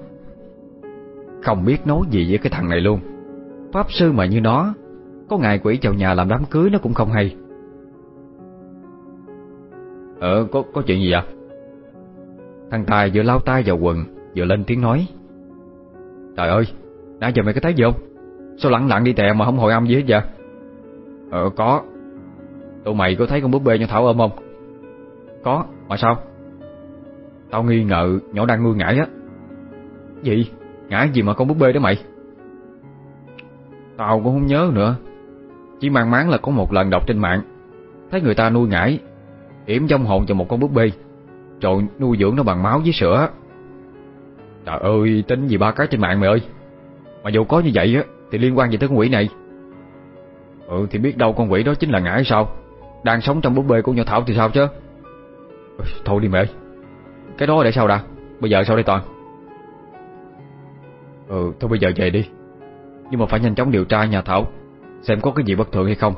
B: Không biết nói gì với cái thằng này luôn. Pháp sư mà như nó Có ngày quỷ chào nhà làm đám cưới nó cũng không hay. Ờ, có, có chuyện gì vậy? Thằng Tài vừa lau tay vào quần Vừa lên tiếng nói Trời ơi, nãy giờ mày có thấy gì không? Sao lặng lặng đi tè mà không hồi âm gì hết vậy? Ờ, có Tụi mày có thấy con búp bê nhỏ Thảo ôm không? Có, mà sao? Tao nghi ngờ nhỏ đang nuôi ngải á Gì? Ngải gì mà con búp bê đó mày? Tao cũng không nhớ nữa Chỉ mang máng là có một lần đọc trên mạng Thấy người ta nuôi ngải yểm trong hồn cho một con búp bê rồi nuôi dưỡng nó bằng máu với sữa. Trời ơi, tính gì ba cái trên mạng mày ơi. Mà dù có như vậy á, Thì liên quan gì tới con quỷ này? Ừ thì biết đâu con quỷ đó chính là ngải sao? Đang sống trong búp bê của nhỏ Thảo thì sao chứ? Ừ, thôi đi mẹ ơi. Cái đó để sau đã. Bây giờ sao đây Toàn. Ừ thôi bây giờ về đi. Nhưng mà phải nhanh chóng điều tra nhà Thảo, Xem có cái gì bất thường hay không.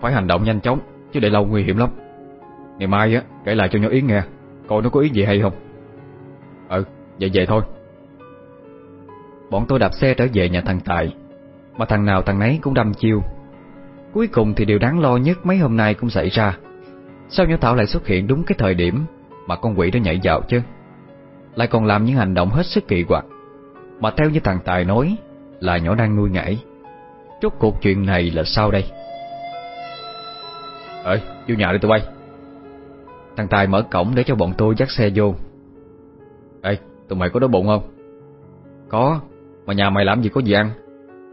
B: Phải hành động nhanh chóng, Chứ để lâu nguy hiểm lắm. Ngày mai á kể lại cho nhỏ Yến nghe Coi nó có ý gì hay không. Ừ vậy vậy thôi. Bọn tôi đạp xe trở về nhà thằng Tài Mà thằng nào thằng nấy cũng đâm chiêu. Cuối cùng thì điều đáng lo nhất mấy hôm nay cũng xảy ra. Sao nhỏ Thảo lại xuất hiện đúng cái thời điểm Mà con quỷ đó nhảy vào chứ? Lại còn làm những hành động hết sức kỳ quặc. Mà theo như thằng Tài nói Là nhỏ đang nuôi ngải Rốt cuộc chuyện này là sao đây? Ê, vô nhà đi tụi bay. Thằng Tài mở cổng để cho bọn tôi dắt xe vô. Ê, tụi mày có đói bụng không? Có, mà nhà mày làm gì có gì ăn?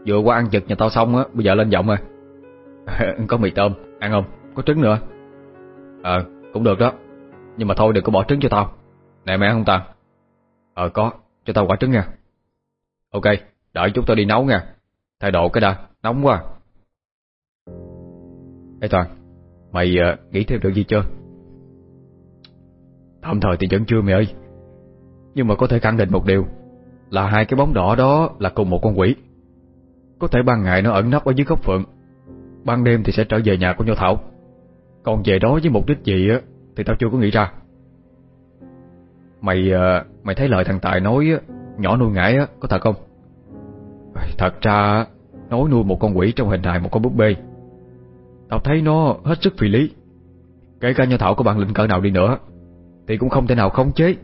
B: Vừa qua ăn chực nhà tao xong á, bây giờ lên giọng rồi. [LAUGHS] Có mì tôm, ăn không? Có trứng nữa. Ờ, cũng được đó. Nhưng mà thôi đừng có bỏ trứng cho tao. Nè mẹ không ta. Ờ có, cho tao quả trứng nha. Ok, đợi chút tao đi nấu nha. Thay độ cái đã, nóng quá. Ê Toàn Mày uh, nghĩ thêm được gì chưa? Tạm thời thì vẫn chưa mày ơi. Nhưng mà có thể khẳng định một điều Là hai cái bóng đỏ đó là cùng một con quỷ. Có thể ban ngày nó ẩn nấp ở dưới góc phượng Ban đêm thì sẽ trở về nhà của Nho Thảo. Còn về đó với mục đích gì á Thì tao chưa có nghĩ ra. Mày ờ, mày thấy lời thằng Tài nói á, Nhỏ nuôi ngải á, có thật không? Thật ra Nói nuôi một con quỷ trong hình hài một con búp bê Tao thấy nó hết sức phi lý. Kể cả Nho Thảo có bản lĩnh cỡ nào đi nữa thì cũng không thể nào khống chế.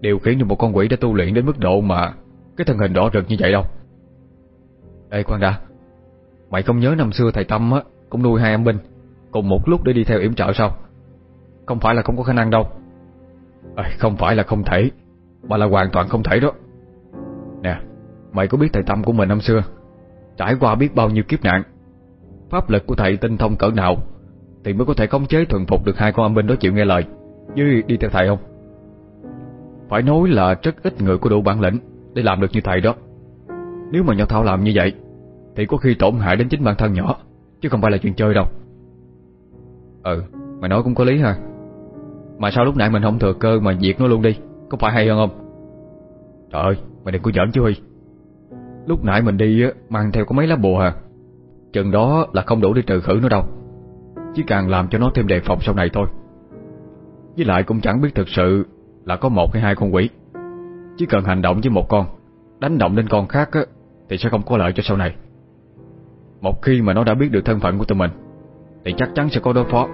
B: Điều khiển cho một con quỷ đã tu luyện đến mức độ mà Cái thân hình đỏ rực như vậy đâu. Ê khoan đã Mày không nhớ năm xưa thầy Tâm á Cũng nuôi hai em binh Cùng một lúc để đi theo yểm trợ sao? Không phải là không có khả năng đâu. À, Không phải là không thể Mà là hoàn toàn không thể đó. Nè Mày có biết thầy Tâm của mình năm xưa Trải qua biết bao nhiêu kiếp nạn? Pháp lực của thầy tinh thông cỡ nào Thì mới có thể khống chế thuần phục được hai con âm binh đó chịu nghe lời. Với đi theo thầy không? Phải nói là rất ít người có đủ bản lĩnh Để làm được như thầy đó. Nếu mà nhỏ Thảo làm như vậy Thì có khi tổn hại đến chính bản thân nhỏ Chứ không phải là chuyện chơi đâu. Ừ Mày nói cũng có lý ha. Mà sao lúc nãy mình không thừa cơ mà diệt nó luôn đi? Có phải hay hơn không? Trời ơi mày đừng có giỡn chứ Huy. Lúc nãy mình đi mang theo có mấy lá bùa hả Chừng đó là không đủ để trừ khử nó đâu. Chỉ càng làm cho nó thêm đề phòng sau này thôi với lại cũng chẳng biết thực sự Là có một hay hai con quỷ. Chỉ cần hành động với một con Đánh động lên con khác á, Thì sẽ không có lợi cho sau này. Một khi mà nó đã biết được thân phận của tụi mình Thì chắc chắn sẽ có đối phó.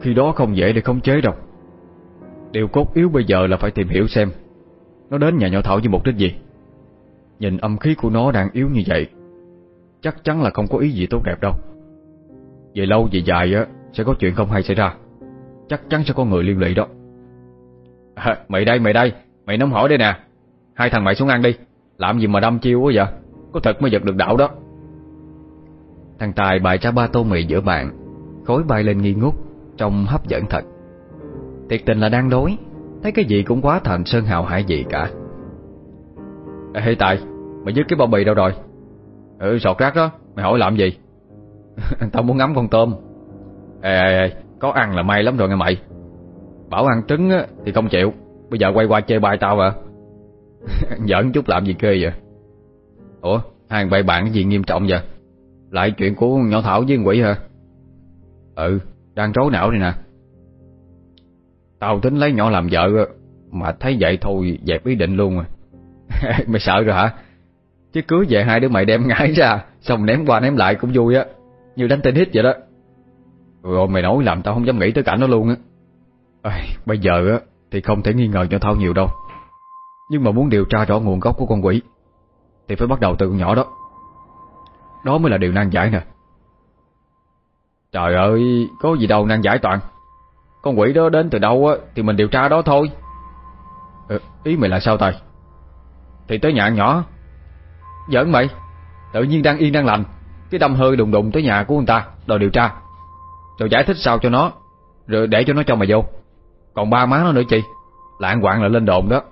B: Khi đó không dễ để khống chế đâu. Điều cốt yếu bây giờ là phải tìm hiểu xem Nó đến nhà nhỏ Thảo với mục đích gì. Nhìn âm khí của nó đang yếu như vậy Chắc chắn là không có ý gì tốt đẹp đâu. Về lâu về dài á Sẽ có chuyện không hay xảy ra. Chắc chắn sẽ có người liên lụy đó. À, Mày đây mày đây. Mày nóng hỏi đây nè. Hai thằng mày xuống ăn đi. Làm gì mà đâm chiêu quá vậy? Có thật mới giật được đạo đó.
A: Thằng Tài bày ra ba tô mì giữa bàn Khối bay lên nghi ngút Trông hấp dẫn thật. Thiệt tình là đang đối Thấy cái gì cũng quá thành sơn hào hải gì cả.
B: Ê Tài Mày dứt cái bao bì đâu rồi? Ừ sọt rác đó Mày hỏi làm gì? [LAUGHS]
A: Tao muốn ngắm con tôm.
B: Ê, ê, ê có ăn là may lắm rồi nghe mày. Bảo ăn trứng á, thì không chịu. Bây giờ quay qua chơi bài tao à. [LAUGHS]
A: Giỡn chút làm gì ghê vậy?
B: Ủa hai bài bạn cái gì nghiêm trọng vậy? Lại chuyện của nhỏ Thảo với quỷ hả?
A: Ừ Đang rối não đây nè.
B: Tao tính lấy nhỏ làm vợ Mà thấy vậy thôi dẹp ý định luôn rồi. À. [LAUGHS]
A: Mày sợ rồi hả? Chứ cưới về hai đứa mày đem [LAUGHS] ngái ra Xong ném qua ném lại cũng vui á. Như đánh tên hít vậy đó.
B: Rồi mày nói làm tao không dám nghĩ tới cảnh nó luôn á.
A: À, Bây giờ á Thì không thể nghi ngờ cho Thao nhiều đâu. Nhưng mà muốn điều tra rõ nguồn gốc của con quỷ Thì phải bắt đầu từ con nhỏ đó. Đó mới là điều nan giải nè.
B: Trời ơi Có gì đâu nan giải toàn. Con quỷ đó đến từ đâu á Thì mình điều tra đó thôi.
A: Ừ, Ý mày là sao tài?
B: Thì tới nhà nhỏ.
A: Giỡn mày. Tự nhiên đang yên đang lành. Cái đâm hơi đùng đùng tới nhà của người ta Đòi điều tra. Rồi giải thích sao cho nó Rồi để cho nó cho mày vô. Còn ba má nó nữa chị, Lạng quạng là lên đồn đó.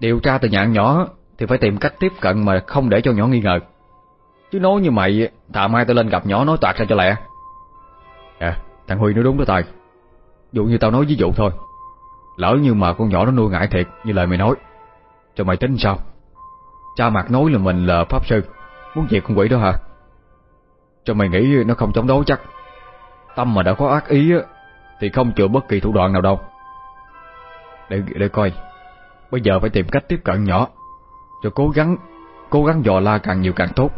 A: Điều tra từ nhà nhỏ Thì phải tìm cách tiếp cận mà không để cho nhỏ nghi ngờ. Chứ nói như mày Thà mai tao lên gặp nhỏ nói toạt ra cho lẹ. À thằng Huy nói đúng đó Tài. Dụ như tao nói ví dụ thôi. Lỡ như mà con nhỏ nó nuôi ngại thiệt Như lời mày nói Cho mày tính sao? Cha mặt nói là mình là pháp sư. Muốn diệt con quỷ đó hả? Cho mày nghĩ nó không chống đối chắc. Tâm mà đã có ác ý á Thì không chịu bất kỳ thủ đoạn nào đâu. Để, để coi. Bây giờ phải tìm cách tiếp cận nhỏ Rồi cố gắng Cố gắng dò la càng nhiều càng tốt.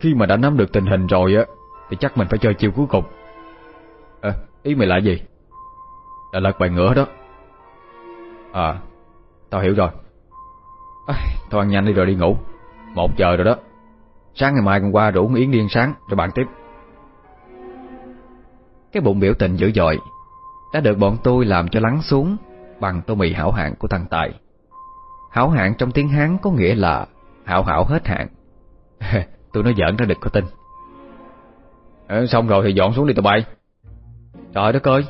A: Khi mà đã nắm được tình hình rồi á Thì chắc mình phải chơi chiêu cuối cùng. À ý mày là gì? Là lật bài ngửa đó. À Tao hiểu rồi. À, Thôi ăn nhanh đi rồi đi ngủ. Một giờ rồi đó. Sáng ngày mai còn qua rủ Yến điên sáng rồi bạn tiếp. Cái bụng biểu tình dữ dội Đã được bọn tôi làm cho lắng xuống Bằng tô mì hảo hạng của thằng Tài. Hảo hạng trong tiếng Hán có nghĩa là Hảo hảo hết hạn. [LAUGHS] Tôi nói giỡn ra đừng có tin.
B: À, Xong rồi thì dọn xuống đi tụi bay.
A: Trời đất ơi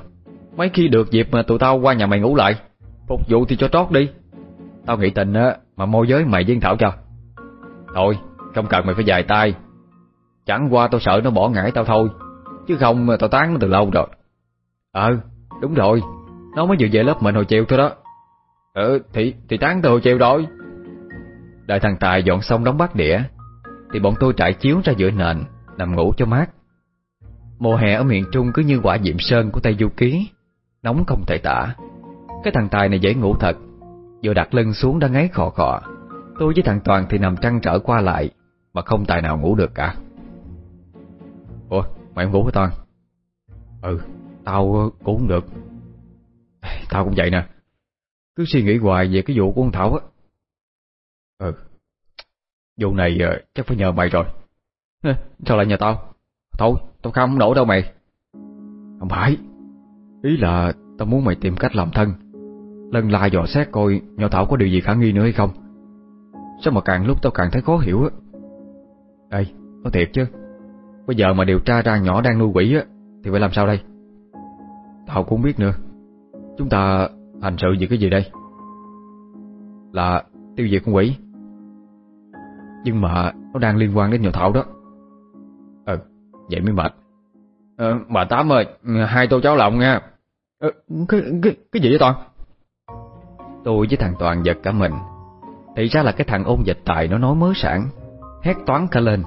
A: Mấy khi được dịp mà tụi tao qua nhà mày ngủ lại Phục vụ thì cho trót đi. Tao nghĩ tình á Mà môi giới mày với Thảo cho. Thôi không cần mày phải dài tay. Chẳng qua tao sợ nó bỏ ngải tao thôi Chứ không tao tán nó từ lâu rồi. Ờ đúng rồi. Nó mới vừa về lớp mình hồi chiều thôi đó.
B: Ừ thì, thì tán từ hồi chiều rồi.
A: Đợi thằng Tài dọn xong đóng bát đĩa Thì bọn tôi trải chiếu ra giữa nền Nằm ngủ cho mát. Mùa hè ở miền Trung cứ như quả diệm sơn của Tây Du Ký Nóng không thể tả. Cái thằng Tài này dễ ngủ thật. Vừa đặt lưng xuống đã ngáy khò khò. Tôi với thằng Toàn thì nằm trăn trở qua lại Mà không tài nào ngủ được cả. Ủa? Mày không ngủ hả Toàn? Ừ Tao cũng không được. Tao cũng vậy nè. Cứ suy nghĩ hoài về cái vụ của con Thảo á. Ừ. Vụ này uh, chắc phải nhờ mày rồi. Sao lại nhờ tao? Thôi tao không nổi đâu mày. Không phải. Ý là tao muốn mày tìm cách làm thân. Lần la dò xét coi nhỏ Thảo có điều gì khả nghi nữa hay không. Sao mà càng lúc tao càng thấy khó hiểu á. Ê, nói thiệt chứ Bây giờ mà điều tra ra nhỏ đang nuôi quỷ á Thì phải làm sao đây? Tao cũng biết nữa. Chúng ta hành sự gì cái gì đây? Là tiêu diệt con quỷ. Nhưng mà Nó đang liên quan đến nhỏ Thảo đó. Ừ, vậy mới mệt.
B: Ờ, Bà Tám ơi Hai tô cháo lòng nha.
A: Ờ, cái, cái, cái gì vậy Toàn? Tôi với thằng Toàn giật cả mình. Thì ra là cái thằng ôn dịch tài nó nói mớ sản Hét toán cả lên.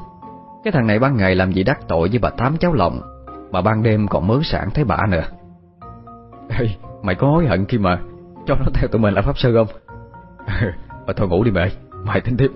A: Cái thằng này ban ngày làm gì đắc tội với bà Tám cháu lòng Mà ban đêm còn mớ sản thấy bà nữa. Ê, Mày có hối hận khi mà Cho nó theo tụi mình là pháp sư không? [LAUGHS] Ừ, mà thôi ngủ đi mẹ Mày tính tiếp.